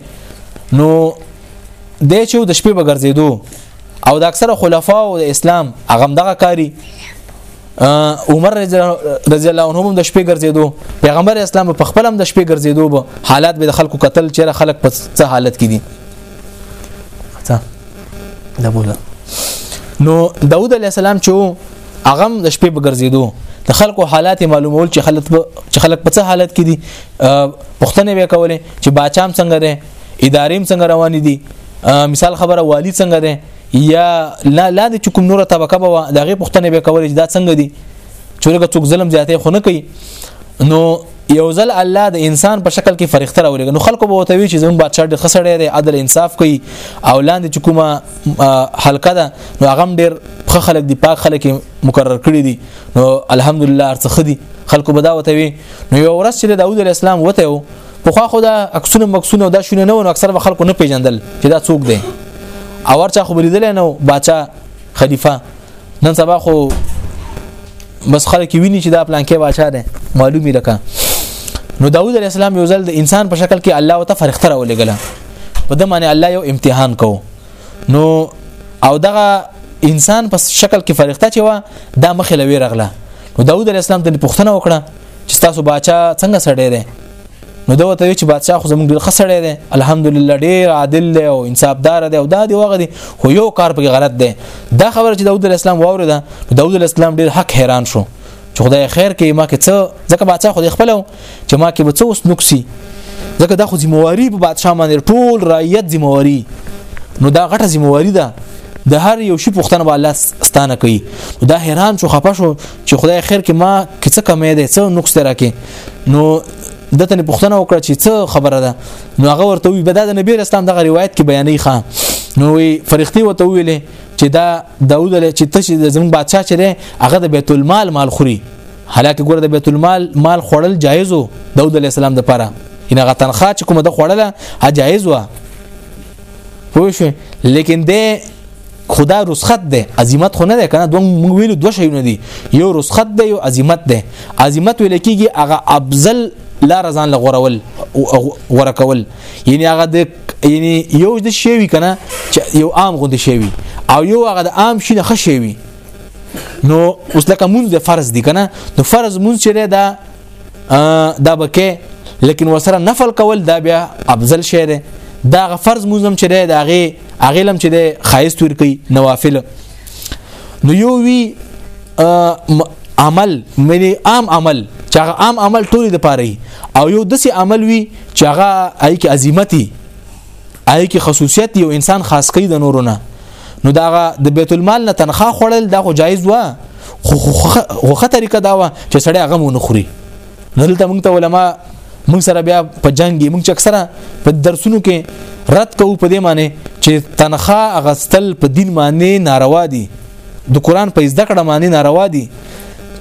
نو د چې د شپې بغرزیدو او د اکثره خلفاو د اسلام هغه دغه کاری عمر رضی الله عنه هم د شپې ګرځېدو پیغمبر اسلام په خپل هم د شپې ګرځېدو به حالات به د خلکو قتل چیرې خلک په څه حالت کې دي څه دا بوله نو داوود علی السلام چې هغه د شپې به ګرځېدو د خلکو حالات معلومول چې خلک چې خلک په څه حالت کې دي پښتنه به کولې چې باچام څنګه ده ادارې څنګه روان دي مثال خبره والی څنګه ده یا لاندې چې کوم نور طبقه به د هغې پوښتنې به کولې چې دا څنګه دي چې لږه څوک ظلم زیاتې خو نه کوي نو یو ځل الله د انسان په شکل کې فرښتہ راولېږي نو خلکو به وته وی چې زموږ بادشاہ ډېر خسړې دی عدل انصاف کوي او لاندې چې کومه حلقه ده نو هغه ډېر ښه خلک دي پاک خلک مقرر کړی دي نو الحمدلله ارڅخه دي خلکو به دا وته وی نو یو ورځ چې داوود علی السلام وته په خو خو دا عکسونه مکسونه دا شونه نه ونه اکثر به خلکو نه پیژندل چې دا څوک دی او ورچا خو بریدل نه باچا خلیفہ نن سبا خو بس خلک ویني چې دا پلان کې باچا دی معلومی لکه نو داوود علی السلام یو ځل د انسان په شکل کې الله وتعالى فرښتہ راولېګله په د معنی الله یو امتحان کو نو او دغه انسان په شکل کې فرښتہ چې و دا مخې لوي رغله نو داوود علی السلام د پښتنه وکړه چې تاسو باچا څنګه سړی دی نو دا وته چې بادشاہ خو زموږ ډیر خسړې دی الحمدلله ډیر عادل دی او انصافدار دی او دا دی وغه دی خو یو کار پکې غلط دی دا خبره چې داوود اسلام واره ده داوود اسلام ډیر حق حیران شو چې خدای خیر کې ما کې څه ځکه بادشاہ خو خپل چې ما کې به څه اوس نقصي ځکه دا خو ذمہواری په بادشاہ باندې ټول رعیت ذمہواری نو دا غټه ذمہواری ده د هر یو شي پښتنه به الله ستانه کوي دا حیران شو خپه شو چې خدای خیر کې ما کې څه کمې ده څه نقص دی راکې نو دته نه پښتنه وکړه چې څه خبره ده نو هغه ورته وی بدا د نبی رسول دغه روایت کې بیانې ښه نو وی فرښتي وته ویلې چې دا داوود له چې تشه د زمون بادشاہ چې ده هغه د بیت المال مال خوري حالکه ګوره د بیت المال مال خوړل جایز وو داوود علی السلام د پاره ان هغه تنخواه چې کومه د خوړله جایز وو پوه شو لیکن د خدا رسخت ده عظمت خو نه ده کنه دوه موږ ویلو دوه شیونه دي یو رسخت ده یو عظمت ده عظمت ویل کیږي هغه افضل لا رضان لغورول غوره کول یعنی هغه د یعنی یو د شی وی کنه یو عام غوند شی وی او یو هغه د عام شی نه خشی وی نو اوس لکه مونږ د فرض دی کنه نو فرض مونږ چې دا دا بکې لیکن وسره نفل کول دا بیا افضل شی دی دا فرض مونږ هم چې دا غي هغه لم چې د خایست ور کوي نوافل نو یو وی عمل منی عام عمل چې هغه عام عمل ټول د پاره او یو دسی عمل وی چې هغه آی کې عظمتي آی کې خصوصیت یو انسان خاص کوي د نورونه نو دا د بیت المال نه تنخواه خوړل دا خو جایز و خو خو طریقه دا و چې سړی هغه مونږ خوري دلته موږ ته علما موږ سره بیا په جنگي موږ اکثره په درسونو کې رد کوو په دې معنی چې تنخوا اغستل په دین معنی ناروا دي د قران په زده کړه معنی ناروا دي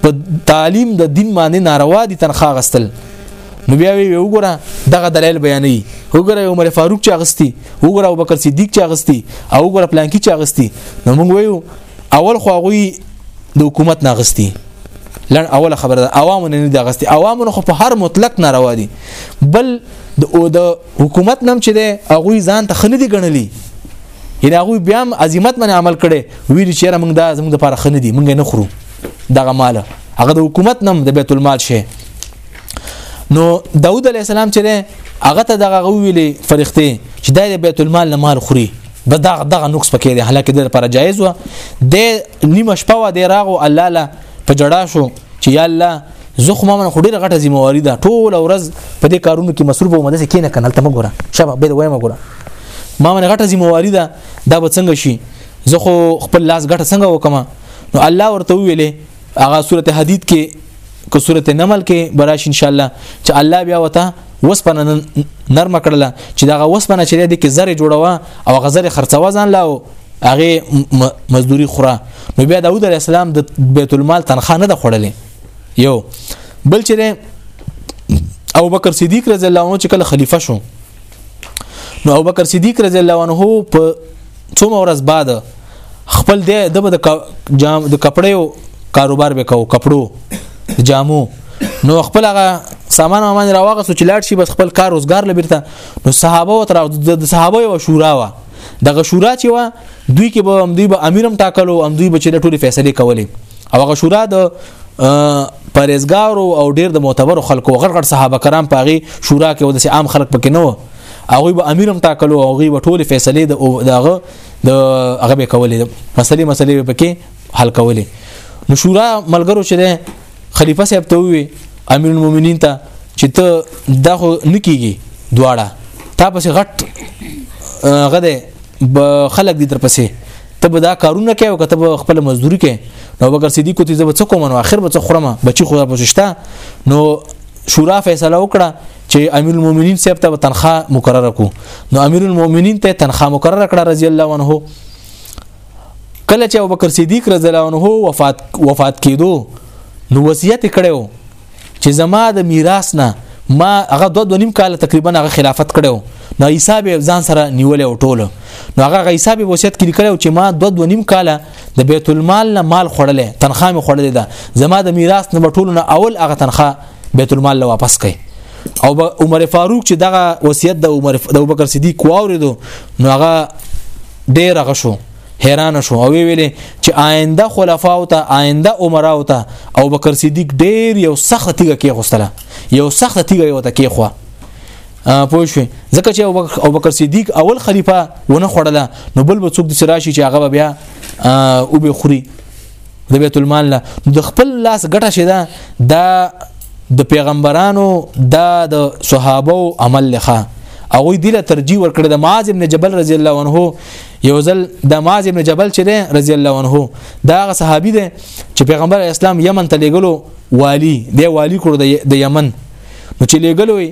په تعلیم د دین معنی ناروا دي تنخوا اغستل نو بیا وی وګوره دغه دلایل بیانې وګوره عمر فاروق چا غستی وګوره ابوبکر صدیق چا غستی او وګوره پلانکی چا غستی نو موږ ویو اول خو هغوی د حکومت نه غستی لړ اوله خبره ده عوامو نه د غستی عوامو خو په هر مطلق ناروا دي بل د او د حکومت نم چې ده هغه ځان ته خندي غنلي یعنی هغه بیا هم عظمت باندې عمل کړي ویل چې را موږ دا زموږ لپاره خندي موږ نه خورو دغه مال هغه د حکومت نم د بیت المال شي نو داوود علی السلام چې هغه ته دغه ویلي فرښتې چې د بیت المال نه مال خوري د دغه دغه نقص پکې دی حالکه د لپاره جایز و د نیمه شپه و د راغو الله لا په جړا شو چې یا الله زه خو ما من خډیر غټه ذمہواری ده ټول ورځ په دې کارونو کې مصروف وم د سکینه کنه تم ګوره شبا به وایم ګوره ما من غټه ذمہواری ده دا به څنګه شي زه خو خپل لاس غټه څنګه وکم نو الله ورته ویلې هغه سورته حدید کې کو سورته نمل کې براش ان شاء الله چې الله بیا وته وسپنه نرمه کړله چې دغه وسپنه چې د کې زره جوړوه او غزره خرڅوه ځان لاو هغه مزدوري خوره نو بیا داوود علی السلام د بیت المال تنخواه نه د خړلې یو بل چې ابو بکر صدیق رضی الله عنه چې کله خلیفہ شو نو ابو بکر صدیق رضی الله عنه په څوم ورځ بعد خپل دی د به د کپړیو کاروبار به کو کپړو جامو نو خپل هغه سامان ما باندې راوغه سو چې لاړ شي بس خپل کار روزګار لبرته نو صحابه او تر د صحابه او شورا وا دغه شورا چې وا دوی کې به هم دوی به امیرم ټاکلو هم دوی به چې ټولې فیصله کولې او هغه شورا د پرېزګارو او ډېر د معتبر خلکو غړ غړ صحابه کرام پاغي شورا کې ودسي عام خلک پکې نه و هغه به امیر هم ټاکلو او هغه به ټول فیصله د دغه د هغه به کولې مسلې مسلې به کې حل کولې نو شورا ملګرو چې خلیفہ صاحب ته وی امیر المؤمنین ته چې ته دا خو نکیږي دواړه تا پسې غټ غده خلک دي تر پسې ته به دا کارونه کوي او کته به خپل مزدوري کوي نو بکر صدیق ته زه به څه کوم نو اخر به څه خورم بچي خو پوښتنه نو شورا فیصله وکړه چې امیر المؤمنین صاحب ته تنخواه مقرره کو نو امیر المؤمنین ته تنخواه مقرره کړه رضی الله عنه کله چې ابوبکر صدیق رضی الله عنه وفات وفات کیدو نو وصیت کړو چې زما د میراث نه ما هغه دوه دو نیم کال تقریبا هغه خلافت کړو نو حساب ځان سره نیولې او ټوله نو هغه حساب وصیت کې لیکلو چې ما دوه دو نیم کال د بیت المال نه مال خړلې تنخواه مې خړلې ده زما د میراث نه ټولو نه اول هغه تنخواه بیت المال له واپس کړي او عمر فاروق چې دغه وصیت د عمر د ابوبکر صدیق واوریدو نو هغه ډیر غشو حیران شو او ویلې چې آینده خلفا او ته آینده عمره او ته او بکر صدیق ډیر یو سخت تیګه کې غوستله یو سخت تیګه یو ته کې خو پوه شو ځکه چې او بکر صدیق اول خلیفہ ونه خړله نو بل به څوک د سراشي چې هغه بیا او به خوري د بیت المال نه نو د خپل لاس ګټه شه ده دا د پیغمبرانو دا د صحابه او عمل لخوا هغه دی له ترجیح ورکړه د معاذ ابن جبل رضی الله عنه یو ځل د معاذ ابن جبل چې دی رضی الله عنه دا هغه صحابي دی چې پیغمبر اسلام یمن ته لګلو والی دی والی کړو د یمن نو چې لګلو یې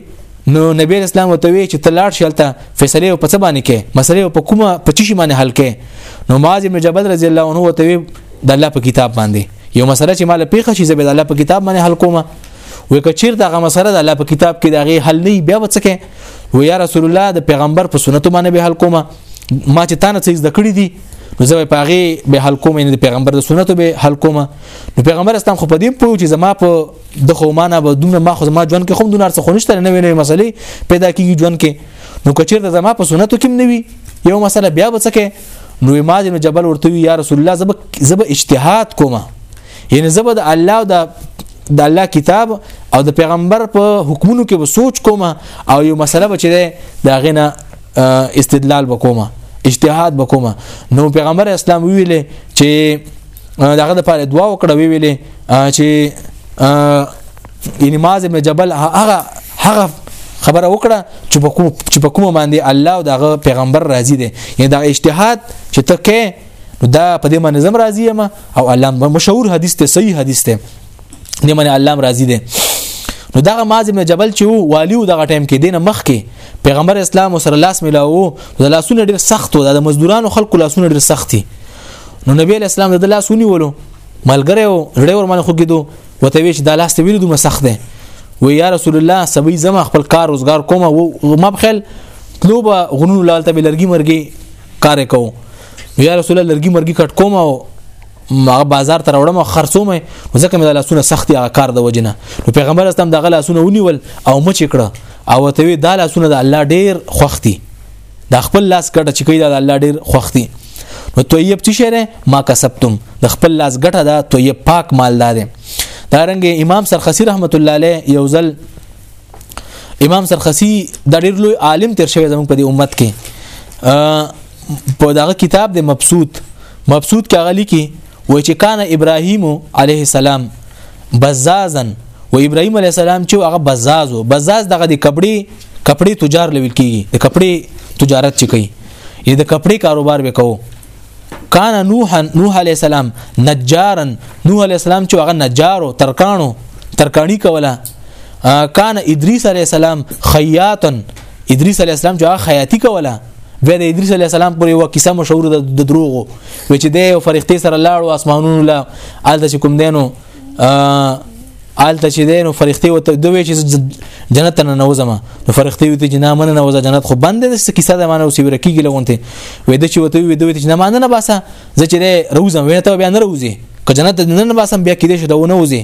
نو نبی اسلام وته وی چې تلاړ شلته فیصله په څه باندې کې مسله په کومه په چی باندې حل کې نو معاذ ابن جبل رضی الله عنه وته وی د الله په کتاب باندې یو مسله چې مال پیښه شي زبد الله په کتاب باندې حل کومه وې کچیر دغه مسله د الله په کتاب کې دغه حل نه بیا وڅکه و یا رسول الله د پیغمبر په سنت باندې به حل کومه ما چې تانه څه زده کړی دي نو زه په هغه به حل کوم نه د پیغمبر د سنت به حل کوم نو پیغمبر اسلام خو په دې پوه چې زما په د خو معنا به دونه ما خو زما ژوند کې هم دونار څه خونشته نه ویني مسلې پیدا کیږي ژوند کې نو کچیر د زما په سنتو کې نه وي یو مسله بیا بچکه نو ما دې جبل ورته یا رسول الله زب زب اجتهاد کوم یعنی زب د الله د د الله کتاب او د پیغمبر په حکمونو کې به سوچ کوم او یو مسله بچی ده دا غنه استدلال وکوم اجتهاد وکوم نو پیغمبر اسلام ویل چې داغه د پاره دعا وکړه وی ویلې چې یعنی ماز ابن جبل هغه هغه خبره وکړه چې په کوم چې په کوم باندې الله او دغه پیغمبر راضي دي یعنی دا اجتهاد چې ته کې دا په دې باندې زم راضي یم او الله مشهور حدیث ته صحیح حدیث ته دې باندې الله راضي دي نو دغه ماز ابن جبل چې وو والیو دغه ټایم کې دینه مخ کې پیغمبر اسلام صلی الله علیه وسلم لاس ملاو د لاسونه ډیر سخت و د مزدورانو خلکو لاسونه ډیر سخت دي نو نبی اسلام د لاس ونیولو ملګری و ډېر ور باندې خوګیدو وته وی چې دا لاس ته ویلو دومره سخت دی و یا رسول الله سبي زما خپل کار روزګار کوم او ما بخل تلو به غنونو لال ته لرګي مرګي کار کو یا رسول الله لرګي مرګي کټ کوم او ما بازار ته راوړم خرڅوم ځکه مې د لاسونه سختي هغه کار د وجنه نو پیغمبر استم دغه لاسونه ونیول او مچ کړه او ته وی دا لاسونه د الله ډیر خوختي دا خپل لاس ګټه چې کوي دا الله ډیر خوښ دي نو طیب څه شری ما کسبتم د خپل لاس ګټه دا طیب پاک مال دا دي دا رنګ امام سرخسی رحمت الله علیه یو ځل امام سرخسی د ډیر لوی عالم تیر شوی زموږ په دې امت کې په دغه کتاب د مبسوط مبسوط کې غلی کې وای چې کان ابراهیم علیه السلام بزازن و ابراهيم عليه السلام چې هغه بزاز و بزاز دغه د کبړي کپڑے تجار لوي کیږي د کپڑے تجارت چې کوي یا د کپڑے کاروبار وکاو کان نوح نوح علی السلام نجارا نوح علی السلام چې هغه نجارو ترکانو ترکانی کوله کان ادریس علی السلام خیاطا ادریس علی السلام چې هغه خیاطی کوله بیا د ادریس علی السلام پورې یو کیسه مشهور ده د دروغو و چې د فرښتې سره لاړو اسمانونو لا الته کوم دینو آلته چې دین فرښتې وته دوی چې جنت نه نوځم نو فرښتې وته چې نه من نه وځه جنت خو بند دي کیسه ده مانو سیور کیږي لغونته وې د چې وته وې دوی چې نه مان نه باسه زه چې روزم وې ته بیا نه روزي که جنت نه نه باسم بیا کې دې شو دا نه وځي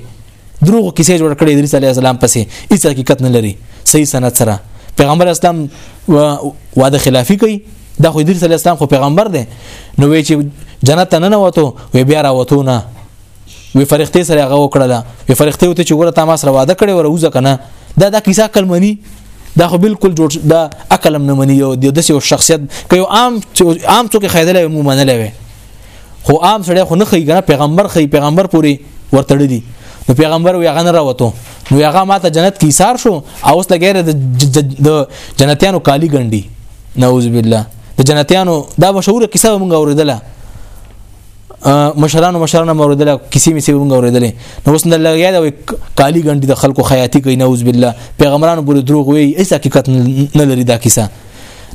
دروغ کیسه جوړ کړې ادریس علی السلام پسې هیڅ حقیقت نه لري صحیح سند سره پیغمبر اسلام واده خلافی کوي دا خو ادریس علی السلام خو پیغمبر دی نو وې چې جنت نه نه وته وې بیا راوته نه وی فرښتې سره هغه وکړله وی فرښتې وته چې ګوره تا ما سره وعده کړې وره وځه کنه دا دا کیسه عقل مني دا خو بالکل جوړ دا عقل هم نه مني یو د داسې یو شخصیت که یو عام عام څوک خیدل مو منلې وي خو عام سړی خو نه خي کنه پیغمبر خي پیغمبر پوری ورتړلی نو پیغمبر وی هغه نه راوته نو هغه ماته جنت کې سار شو او اوس لګیر د جنتیانو کالی ګنډي نعوذ بالله د جنتیانو دا مشهور کیسه مونږ اوریدله مشرانو مشرانو موردله کسی می سی مونږ اوریدلې نو اوس نه لګیا دا کالی ګنډي د خلکو خیاتی کوي نعوذ بالله پیغمبرانو بوله دروغ وي هیڅ حقیقت نه لري دا کیسه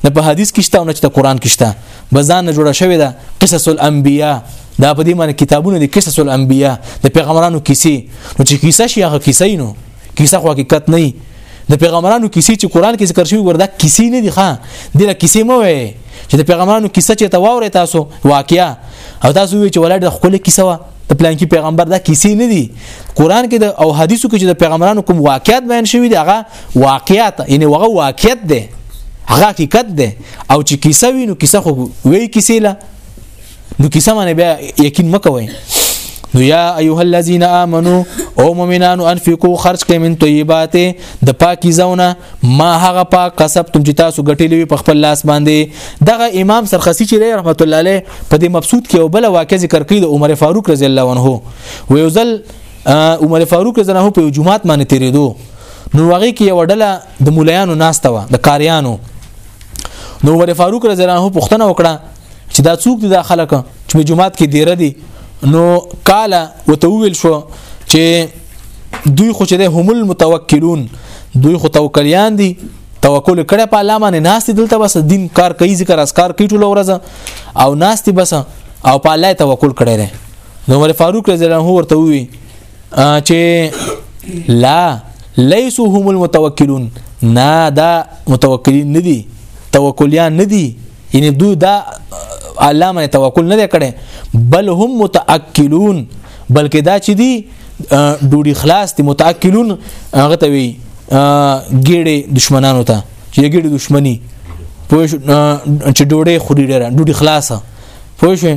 نه په حدیث کې شته او نه چې قرآن کې شته بزان نه جوړه شوې ده قصص الانبیاء دا په دې معنی کتابونه دي قصص الانبیاء د پیغمبرانو کیسې نو چې کیسه شي هغه کیسې نو کیسه خو حقیقت نه د پیغمبرانو کیسې چې قران کې ذکر شوی وردا کیسې نه دي ښا د لا کیسې مو وي چې د پیغمبرانو کیسه چې ته واورې تاسو واقعیا او تاسو وی چې ولر د خپل کیسه وا د پلان کې پیغمبر دا کیسې نه دي قران کې د او حدیثو کې چې د پیغمبرانو کوم واقعیت بیان شوی دی هغه واقعیت یعنی هغه واقعیت دی هغه حقیقت دی او چې کیسه وینو کیسه خو وی کیسې لا نو کیسه باندې بیا یقین مکوئ نو یا ایها الذین آمنو او مؤمنانو انفقوا خرج کړئ من طیبات د پاکي زونه ما هغه پاک کسب تم چې تاسو ګټلې په خپل لاس باندې دغه امام سرخسی چې رحمت الله علیه په دې مبسوط کې او بل واقع ذکر کړی د عمر فاروق رضی الله عنه ویوزل عمر فاروق رضی الله عنه په جمعات باندې تیرېدو نو هغه کې یو ډله د مولایانو ناسته و د قاریانو نو عمر فاروق رضی الله عنه پوښتنه وکړه چې دا څوک دي دا خلک چې په جمعات کې دیره دي نو کاله وتویل شو چې دوی خو چې د هم المتوکلون دوی خو توکلیان دي توکل کړه په الله باندې ناس دي دلته بس دین کار کوي ذکر اسکار کوي ټول ورځ او ناس دي بس او په الله توکل کړي نو عمر فاروق رضی الله عنه ورته وی چې لا ليسو هم المتوکلون نه دا متوکلین ندي توکلیان ندي یعنی دوی دا الله باندې توکل نه کړي بل هم متأکلون بلکې دا چې دي ډوډي خلاص دي متأکلون هغه ته وي ګیړې دشمنانو ته چې ګیړې دشمنی پوه چې ډوډۍ خوري ډېره ډوډۍ خلاصه پوه شئ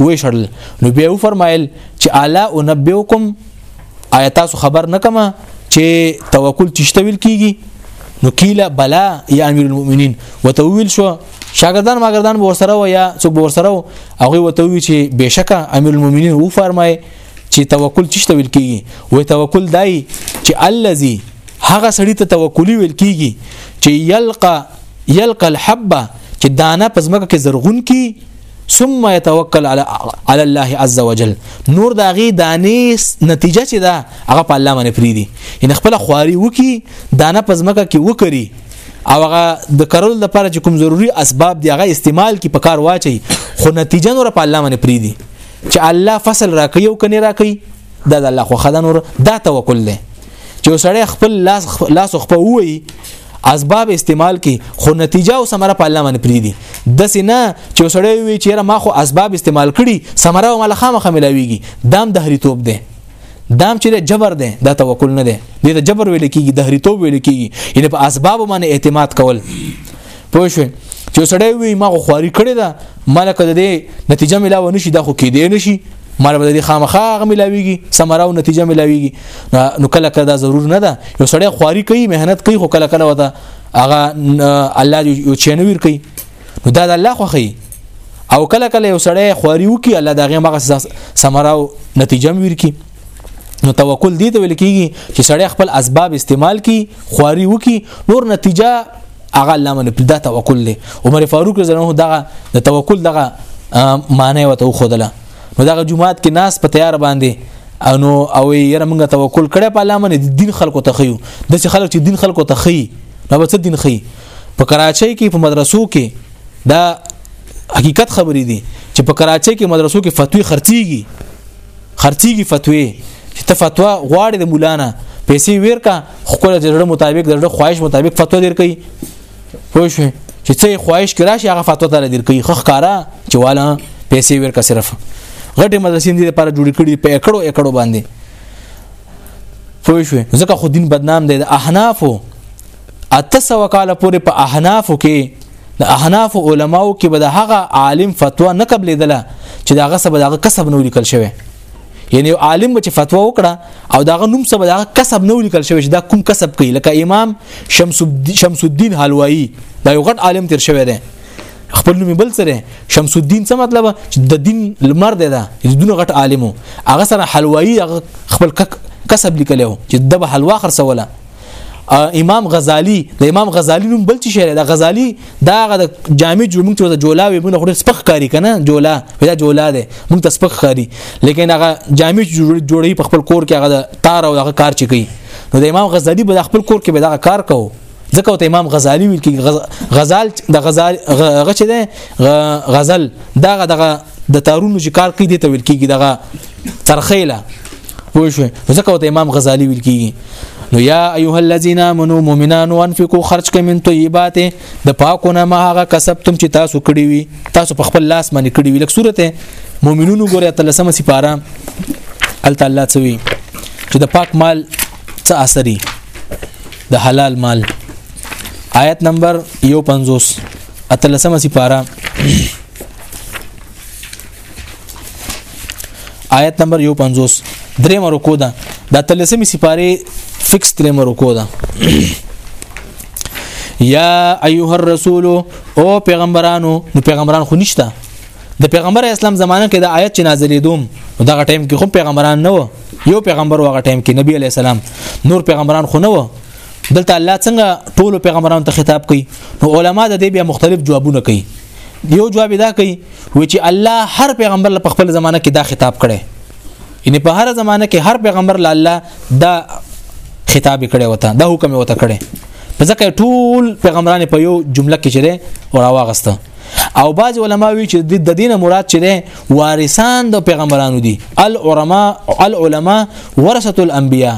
وشړل نو بیا وفرمایل چې الا انبئکم آیا تاسو خبر نه کما چې توکل چشته ویل کیږي نو کیله بلا یا امیر المؤمنین وتویل شو شاګردان ماګردان به ورسره و یا څوک به ورسره و هغه وتوی چې بشکه امیر المؤمنین و فرمای چې توکل چشته ویل کیږي وې توکل دای چې الذي هغه سړی ته توکلی ویل کیږي چې یلقا یلقا الحبه چې دانه پزمکه کې زرغون کی ثم يتوکل على على الله عز وجل نور دا غي دانیس نتیجه چې دا هغه په الله باندې پری دي ان خپل خواري وکي دانه پزمکه کې وکري او هغه د کرول لپاره چې کوم ضروری اسباب دی هغه استعمال کی په کار واچي خو نتیجه نور په الله باندې پری دي چې الله فصل راکي او کني راکي دا د الله خو خدانور دا توکل دی چې وسړی خپل لاس لاس خپل وای اسباب استعمال کی خو نتیجه او ثمره په الله باندې پری دي د سینا چې وسړی وی چې ما خو اسباب استعمال کړي ثمره او ملخامه خملاویږي دام دهری توپ ده دام چې جبر ده دا توکل نه ده د جبر ویل کیږي دهری توپ ویل کیږي یعنی په اسباب باندې اعتماد کول پوه شئ چې سړی وي ما غو خواري کړی دا مالک د دې نتیجه ملاو نشي دا خو کې دی نشي مال به دې خامخا هغه ملاويږي ثمره او نتیجه ملاويږي نو کله کله دا ضرور نه ده یو سړی خواري کوي مهنت کوي خو کله کله وته هغه الله یو چینویر کوي نو دا د الله خوخي او کله کله یو سړی خواري وکي الله دغه مغه ثمره او نتیجه میر کوي نو توکل دي ته ویل کیږي چې سړی خپل اسباب استعمال کی خواري وکي نور نتیجه هغه علامه نه دا توکل دی عمر فاروق رضی الله عنه دغه د توکل دغه معنی وته خودله نو دغه جمعات کې ناس په تیار باندې انو او یره موږ توکل کړه په علامه نه دین خلکو ته خيو د چې خلک چې دین خلکو ته خي نو به څه دین خي په کراچۍ کې په مدرسو کې دا حقیقت خبرې دي چې په کراچۍ کې مدرسو کې فتوی خرڅيږي خرڅيږي فتوی چې ته فتوا غواړې د مولانا پیسې ورکا خپل د زړه مطابق د زړه خواهش مطابق فتوا درکې پوه شو چې څه خواهش کرا شي هغه فتوا ته درکې خخ کارا چې والا پیسې ورکا صرف غټه مدرسې دې لپاره جوړې کړې په اکړو اکړو باندې پوه شو ځکه خو دین بدنام دی د احنافو اته سو کال پورې په احنافو کې د احناف علماو کې به د هغه عالم فتوا نه قبلېدله چې داغه سبا داغه کسب نو لیکل شوی یعنی عالم چې فتوا وکړه او داغه نوم سبا داغه کسب نو لیکل شوی چې دا کوم کسب کوي لکه امام شمس شمس الدین حلوایی دا یو غټ عالم تیر شوی دی خپل نوم بل سره شمس الدین څه مطلب د دین لمر دی دا دونه غټ عالمو هغه سره حلوایی خپل کسب لیکلو چې د حلوا خرڅوله امام غزالی د امام غزالی نوم بل څه شری د غزالی دا د جامع جوړ موږ ته جولا وي موږ خو سپخ کاری کنه جولا دا جولا ده موږ ته سپخ کاری لیکن هغه جامع جوړي په خپل کور کې هغه د تار او هغه کار چي کوي نو د امام غزالی به خپل کور کې به دا کار کوو ځکه ته امام غزالی ویل کی غزال د غزال غچ ده غزل دغه دغه د تارونو چې کار کوي دي ته ویل کیږي دغه ترخیله وو شو ځکه د امام غزالی ویل کیږي نو یا ایها الذین آمنو مؤمنانو انفقوا خرج کړئ من طیبات د پاکو نه ما هغه کسبتم چې تاسو کړی وي تاسو په خپل لاس باندې کړی وي لکه سورته مؤمنونو ګوره تلسمه سپاره ال تعالی څوي چې د پاک مال څه اثري د حلال مال آیت نمبر 150 اتلسمه سپاره آیت نمبر 150 درې مرکو ده د تلسمي سپاره فکس درې مرکو ده یا ایها الرسول او پیغمبرانو نو پیغمبران خو نشته د پیغمبر اسلام زمانه کې د آیت چې نازلې دوم دغه ټایم کې خو پیغمبران نه و یو پیغمبر وغه ټایم کې نبی علی السلام نور پیغمبران خو نه و دلته الله څنګه ټول پیغمبرانو ته خطاب کوي نو علما د دې بیا مختلف جوابونه کوي یو جواب دا کوي و چې الله هر پیغمبر له خپل زمانه کې دا خطاب کړي یعنی په هر زمانه کې هر پیغمبر له الله دا خطاب کړي وته دا حکم وته کړي په ځکه ټول پیغمبران په یو جمله کې چره او راوغسته او بعض علما وی چې د دینه مراد چې ده وارثان د پیغمبرانو دي العلماء العلماء ورثه الانبیاء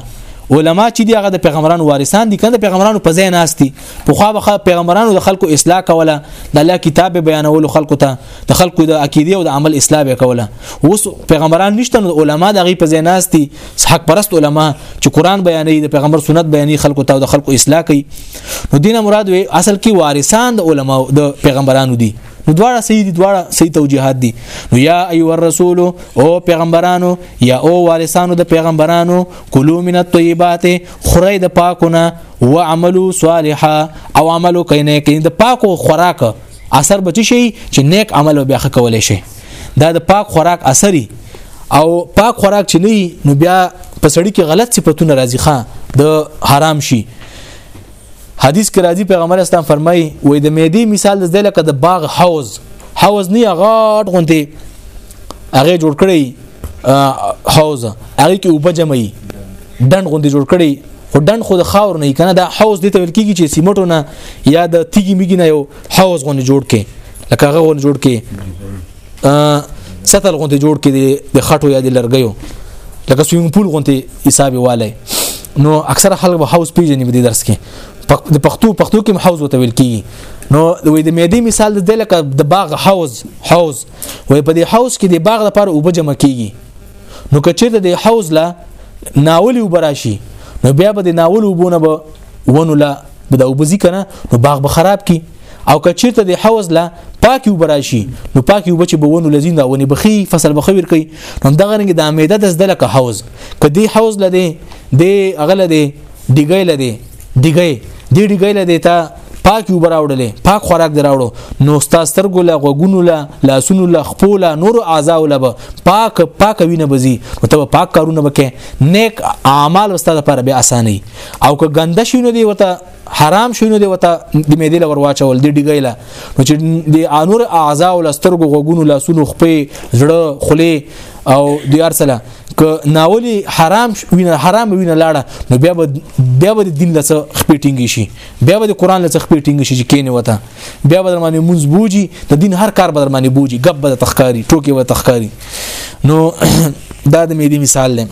علما چې دی هغه د پیغمبرانو وارثان دي کنه پیغمبرانو په ځای ناشتي په خو به پیغمبرانو د خلکو اصلاح کوله د الله کتاب بیانول خلکو ته د خلکو د عقیده او د عمل اصلاح به کوله اوس پیغمبران نشته نو علما د غي په زیناستي حق پرست علما چې قران بیانې د پیغمبر سنت بیانې خلکو ته د خلکو اصلاح کوي نو دینه مراد وي اصل کې وارثان د علما د پیغمبرانو دي نو دواړه صحیح دي دواړه صحیح توجيهات دي نو یا ایو الرسول او پیغمبرانو یا او وارثانو د پیغمبرانو کلو من الطيبات خوري د پاکونه وعملوا صالحا او عملو کینه کې د پاکو خوراک اثر بچ شي چې نیک عمل بیا کولای شي دا د پاک خوراک اثري او پاک خوراک چې نه نو بیا په سړی کې غلط صفاتونه راځي خان د حرام شي حدیث کې راځي پیغمبر اسلام فرمایي وې د معدې مثال د ځله کده باغ حوز حوز نه غاټ غونته هغه جوړ کړی حوض هغه کې اوبه جمعي دند غوندي جوړ کړی خو دند خو د خاور نه کنه دا حوض دې ته ویل کیږي چې سیمټو نه یا د تیګي میګي نه یو حوض غوندي جوړ کې لکه هغه غوندي جوړ کې سطل غونته جوړ کړي د خټو یا د لرګیو لکه سویمنګ پول غونته حساب والے نو اکثره خلک به هاوس پیژني په دې درس کې د پښتو پښتو کې حوض وتویل کیږي نو د وې د مېدی مثال د لکه د باغ حوض حوض وای په دې حوض کې د باغ لپاره اوبه جمع کیږي نو کچیر د حوض لا ناولی وبراشي نو بیا به د ناول وبونه به ونو لا به د وبزي کنه نو باغ به خراب کی او کچیرته د حوض لا پاکي وبراشي نو پاکي وبچ به ونو لزین دا ونی بخي فصل بخویر کوي نو دغه رنګ د امیده د زدلکه حوض کدی حوض لدی د اغله دی دیګی لدی دیګی دی دیګی له دیتا پاک یو براوړلې پاک خوراک دراوړو نو استاد سترګو له غوګونو له لاسونو له خپو له نور اعضاء له پاک پاک وینه بزي او ته پاک کارونه وکې نیک اعمال استاد لپاره به اساني او که ګنده شونه دی وته حرام شونه دی وته د مې دی لور واچول دی ډیګیلا نو چې د انور اعضاء له سترګو غوګونو لاسونو خپې زړه خله او دیار سره که ناولی حرام وینه حرام وینه لاړه نو بیا به بیا به دین لڅ خپېټینګ شي بیا به قرآن لڅ خپېټینګ شي چې کینه وته بیا به درمانه منځ بوجي د دین هر کار به درمانه بوجي غب به تخکاری ټوکی به تخکاری نو دا د مې مثال لیم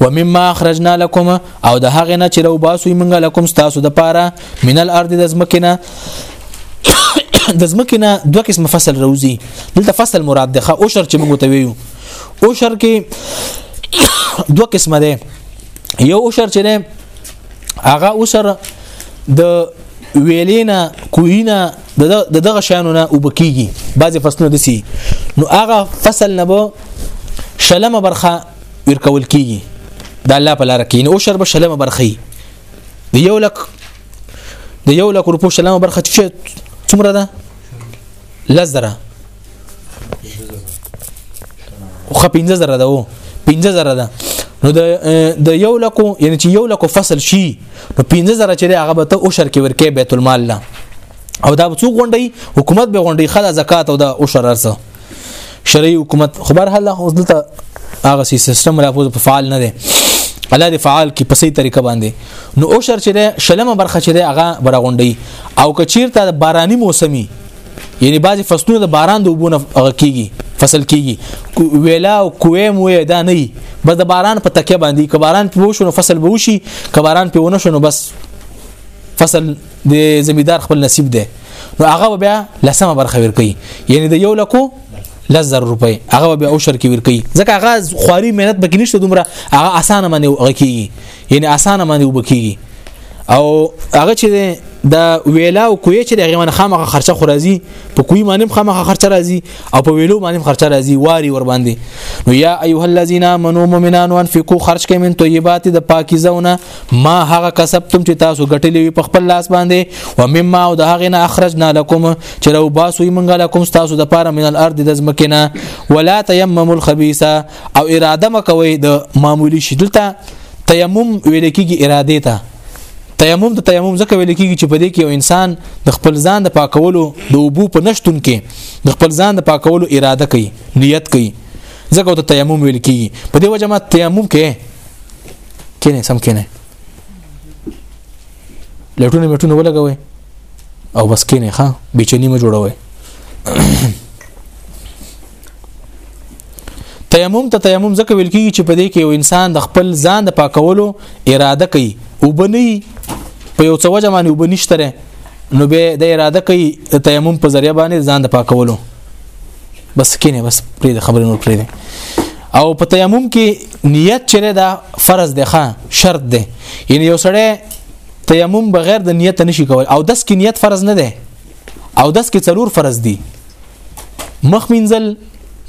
ومما اخرجنا لكم او د هغه نه چې رو باسو موږ لكم تاسو د پاره من الارض د زمکنه د زمکنه دوه قسم فصل روزي دلته فصل مراد ده او شر چې موږ ته ویو او شر کې دوه قسمه ده یو او شر چې ده هغه او شر د ویلینا کوینا د دغه شانو نه وبکیږي بعضې فصلونه دسی نو هغه فصل نه به شلمه برخه ورکول کیږي د الله په لار کې او شر به شلمه برخه د یو لک د یو لک روپو شلمه برخه چې څومره ده لزره خو 15000 ده او 15000 ده نو د د یو لکو یعنی چې یو لکو فصل شي نو 15000 چې هغه به ته او شر کې ورکه بیت المال لا او دا څو غونډي حکومت به غونډي خلا زکات او دا او شر ارزه شرعي حکومت خو بهر حل اوس دلته هغه سیستم لا په فعال نه دی الله دې فعال کی په صحیح طریقه باندې نو او شر چې شلمه برخه چې هغه برغونډي او کچیر ته باراني موسمي یعنی بعضی فصلونه د باران د اوبو نه کیږي فصل کیږي ویلا او کویم وې دا نه بس د باران په تکه باندې ک باران په وشو نو فصل به وشي ک باران په ونه شنو بس فصل د زمیدار خپل نصیب ده نو هغه بیا لسمه برخه ور کوي یعنی د یو لکو لزر روپۍ هغه بیا او شر کې ور کوي ځکه هغه خواري مهنت بګی نشته دومره هغه اسانه باندې هغه کیږي یعنی اسانه باندې وبکیږي او هغه چې د ویلا او کوی چې د غیمن خامخه خرچه خورازي په کوی باندې خامخه خرچه راځي او په ویلو باندې خرچه راځي واری ور باندې نو یا ایه الذین آمنو مؤمنان وانفقوا خرج کئ من طیبات د پاکیزونه ما هغه کسبتم چې تاسو ګټلې په خپل لاس باندې و مما او د هغه نه اخرجنا لكم چې لو باسو یې مونږه لكم تاسو د پاره من الارض د زمکنه ولا تیمموا الخبيث او اراده مکوي د معمولی شي دلته تیمم ویل کېږي اراده ته تیمم د تیمم ځکه ویل کېږي چې په دې کې یو انسان د خپل ځان د پاکولو د وبو په نشتون کې د خپل ځان د پاکولو اراده کوي نیت کوي ځکه د تیمم ویل کېږي په دې وجه ما تیمم کې کینه سم کینه لټونه مټونه ولګوي او بس کینه ښا بچنی ما جوړوي تیمم ته تیمم ځکه ویل کیږي چې په دې کې یو انسان د خپل ځان د پاکولو اراده کوي او بني په یو څه وجه باندې وبنشتره نو به د اراده کوي د تیمم په ذریعہ باندې ځان د پاکولو بس کینه بس پرې د خبرې نور پرې او په تیمم کې نیت چره دا فرض دی ښا شرط دی یعنی یو سړی تیمم بغیر د نیت نشي کول او داس کې نیت فرض نه دی او داس کې څلور فرض دي مخ مینځل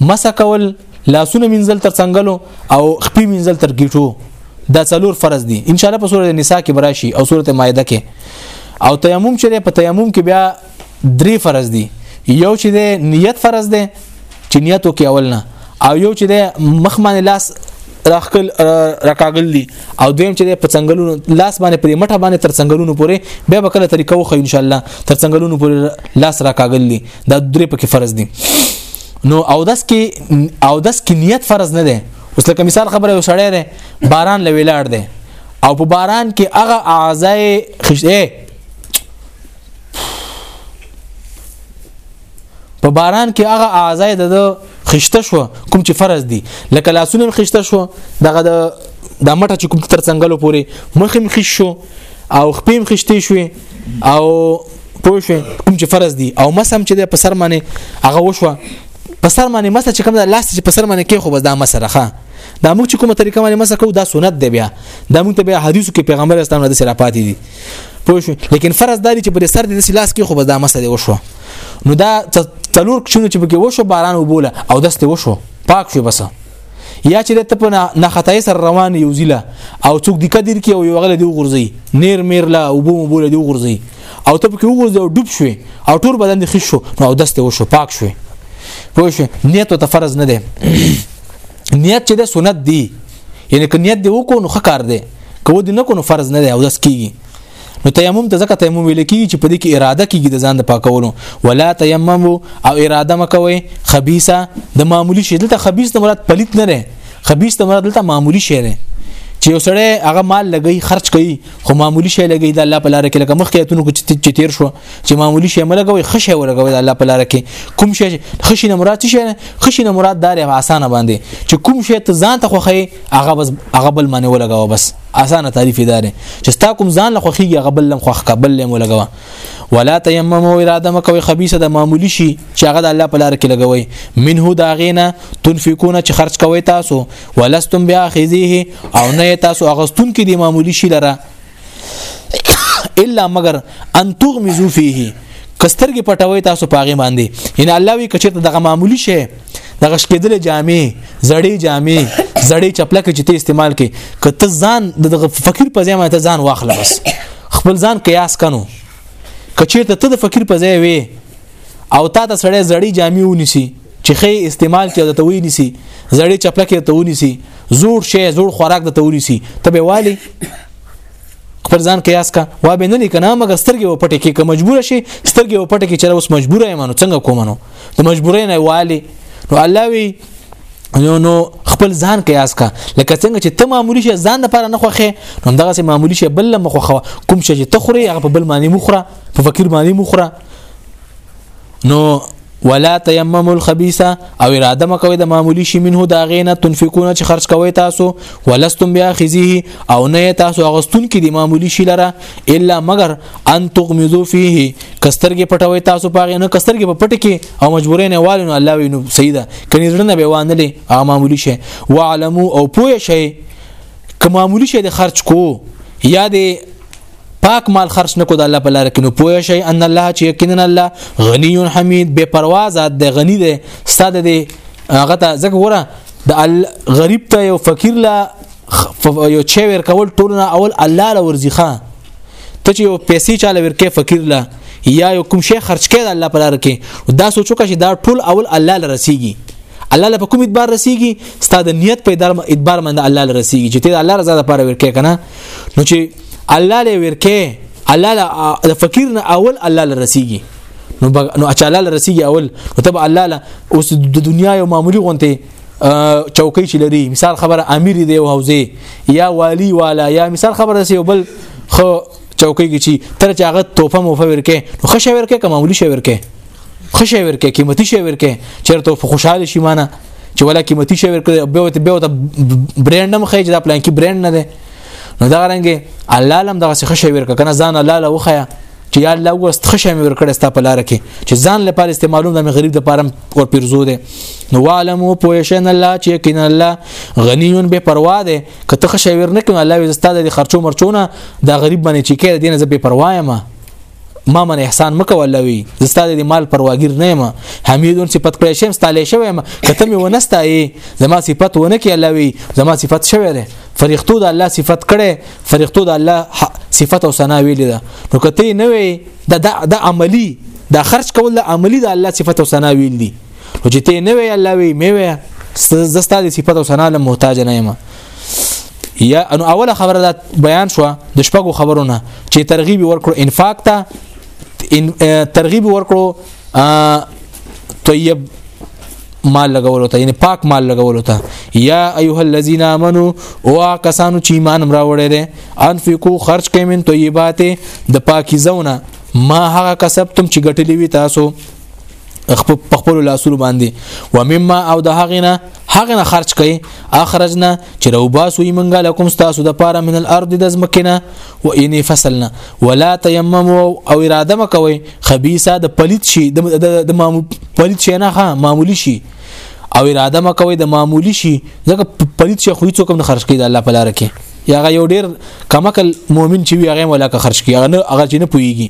مسا کول لاسونه مینځل تر څنګلو او خپې مینځل تر گیټو دا څلور فرض دي ان شاء الله په سورته نساء کې براشي او سورته مائده کې او تیمم چې په تیمم کې بیا درې فرض دي یو چې د نیت فرض دی چې نیت وکي اول نه او یو چې د مخ باندې لاس راخل راکاګل دي او دویم چې په څنګهلونو لاس باندې پرې مټه باندې تر څنګهلونو پورې بیا به کله طریقه وخی ان شاء الله تر څنګهلونو پورې لاس راکاګل دي دا درې پکې فرض دي نو او داس کې او داس کې نیت فرض نه ده اوس لکه مثال خبره یو سړی ده باران لویلاړ ده او په باران کې هغه اعضای خشته په باران کې هغه اعضای د خشته شو کوم چې فرض دي لکه لاسونه خشته شو دغه د د مټه چې کوم تر څنګهلو پوري مخم خش شو او خپیم خشته شوې او پوه شو کوم چې فرض دي او مسم چې د پسر باندې هغه وشو پسر باندې مسه چې کوم د لاس چې پسر باندې کې خو بس دا مسره ښه دا موږ چې کومه طریقه باندې مسه کو دا سنت دی بیا دا موږ ته بیا حدیثو کې پیغمبر اسلام نه د سره پاتې دي پوه شو لیکن فرض دا دي چې په سر د لاس کې خو بس دا مسه دی وشو نو دا تلور کښونو چې پکې وشو باران وبوله او دسته وشو پاک شو بس یا چې ته په نه خدای سره روان یو زیله او څوک د قدر کې او یو غل دی غورځي نیر میر لا او بو بوله دی غورځي او ته پکې وګورځي او ډوب شوې او ټول بدن د خښو او دسته وشو پاک شوې پوه شو نیت ته فرض نه دی نیت چې د سنت دی یعنی که نیت دی وکړو نو خکار دی کو دی نه کو نو فرض نه دی او داس کیږي نو تیمم ته ځکه تیمم ویل کیږي چې په دې کې اراده کیږي د ځان د پاکولو ولا تیمم او اراده مکوي خبيسه د معمولی شی دلته خبيس د مراد پلیت نه نه خبيس د مراد دلته معمولی شی نه چې یو سړی هغه مال لګي خرج کوي خو معمولی شی لګي د الله په لار کې لکه مخکې اتونو کو چې تیر شو چې معمولی شی ملګوي خشه ولګوي د الله په لار کې کوم شی خشي نه مراد شي نه خشي نه مراد دار اسانه باندې چې کوم شی ته ځان ته خوخي هغه بس هغه بل منه ولګاو بس اسانه تعریف ادارې چې ستا کوم ځان له خوخيږي غبل لم خوخ کبل لم ولګوا ولا تیممو اراده مکوي خبيثه د معمولی شي چې هغه د الله په لار کې لګوي منه دا غینه تنفقون چې خرج کوي تاسو ولستم بیا خذيه او نه تاسو اغستون کې د معمولی شي لره الا مگر ان تغمزو فيه کسترګې پټوي تاسو پاغه باندې ان الله وی کچته دغه معمولی شي دغه شکېدلې جامې زړې جامې زړې چپلکه چې ته استعمال کې کته ځان د فقیر په ځای ماته ځان واخله بس خپل ځان قیاس کنو کچیرته ته د فقیر په ځای وې او تا ته سړی زړې جامې ونیسي چې خې استعمال کې د توي نيسي زړې چپلکه ته ونیسي زوړ شي زوړ خوراک د توي نيسي ته به والي خپل ځان قیاس کا وا به نه لیکنه مګر سترګې و پټه کې که مجبور شي سترګې و پټه کې چې اوس مجبور یم نو څنګه کوم نو د مجبورین والی نو الله وی نو نو خپل ځان قیاس کا لکه څنګه چې ته معمولی شې ځان د پاره نه خوخه نو دغه سي معمولی شې بل مخ خو کوم شې چې تخوري هغه په بل معنی مخره په فقیر معنی مخره نو ولا تيمم الخبيث او اراده مکوي د معمولی شي منه دا غینه تنفقون چې خرج کوي تاسو ولستم بیا خزيه او نه تاسو غستون کې د معمولی شي لره الا مگر ان تغمزو فيه کسترګې پټوي تاسو پاغه نه کسترګې په پټ کې او مجبورې نه والو الله وینو سیدا کني زړه نه به وانه لې هغه معمولی شي وعلمو او پوه شي که معمولی شي د خرج کو یا د پاک مال خرج نکو د الله په لار کې نو پوه شي ان الله چې یقینا الله غنی حمید بے پروا ذات د غنی دی ستاده دی هغه ته ځکه وره د غریب ته یو فقیر لا یو چویر کول ټولنه اول الله لورځي خان ته چې یو پیسې چاله ورکې فقیر لا یا یو کوم شی خرج کړي الله پر لار کې دا سوچو کا چې دا ټول اول الله لره رسیږي الله له کوم اعتبار رسیږي ستاد نیت په اعتبار مند الله لره رسیږي چې ته الله رضا لپاره ورکې کنه نو چې الله له ورکې الله له فقیر نه اول الله لره رسیږي نو نو اچاله رسیږي اول نو تب الله له اوس د دنیا یو معمولی غونته چوکۍ چې لري مثال خبره امیر دی او حوزه یا والی والا یا مثال خبره سی بل خو چوکۍ کې چی تر چاغه توفه مفور کې نو خشه ور کې کماولي شور کې خشه ور کې قیمتي شور کې چیرته خوشاله شي مانه چې ولا قیمتي شور کې به ته به ته برانډ هم خې چې دا پلان کې برانډ نه دی نو دا رنګ الله لم دغه څه خشه ور کې کنه ځان الله له وخیا چې یا الله وست خشه مې ورکړې ستا په لار کې چې ځان لپاره استعمالوم د غریب د پاره ور پیرزو دي نو عالمو پوهشن الله چې کین الله غنیون به پروا ده کته خشه ور نه کین الله وستا د خرچو مرچونه د غریب باندې چې کې دینه زبې پروا ما ما من احسان مکو الله وی زستا د مال پرواګیر نه ما حمیدون صفت کړی شم ستاله شوی ما کته مې ونستای زما صفت ونه کې الله وی زما صفت شوی ده فرښتو د الله صفت کړي فرښتو د الله صفت او ثنا ویل ده نو کته نه وي د د عملی د خرج کول د عملی د الله صفت او ثنا ویل دي نو چې ته نه وي الله وي مې وي زستا د صفت او ثنا له محتاج نه یم یا انو اوله خبره دا بیان شو د شپږو خبرونه چې ترغیب ورکړو انفاق ته ترغیب ورکړو طیب مال لګولو ته یعنی پاک مال لګولو ته یا ایها الذین آمنو او کسانو چې ایمان راوړی دي انفقو خرج کړئ من طیبات د پاکیزونه ما هغه کسبتم چې ګټلې وي تاسو خپل لاسونو باندې و مما او د هغه نه هغه نه خرج کړي اخرجنا چې روباس وي منګه لکم تاسو د پاره من الارض د زمکنه و اني فصلنا ولا تيمم او اراده مکوي خبيسه د پليت شي د پليت شي نه ها معمولی شي او اراده مکوي د معمولی شي ځکه پليت شي خو هیڅ کوم نه خرج کړي د الله په لار کې یا یو ډیر کمکل مؤمن چې وي هغه ولا خرج کړي هغه هغه چې نه پويږي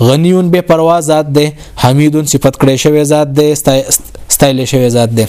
غنیون به پروا ذات ده حمیدون صفت کړی شوی ذات ده استایل شوی ذات ده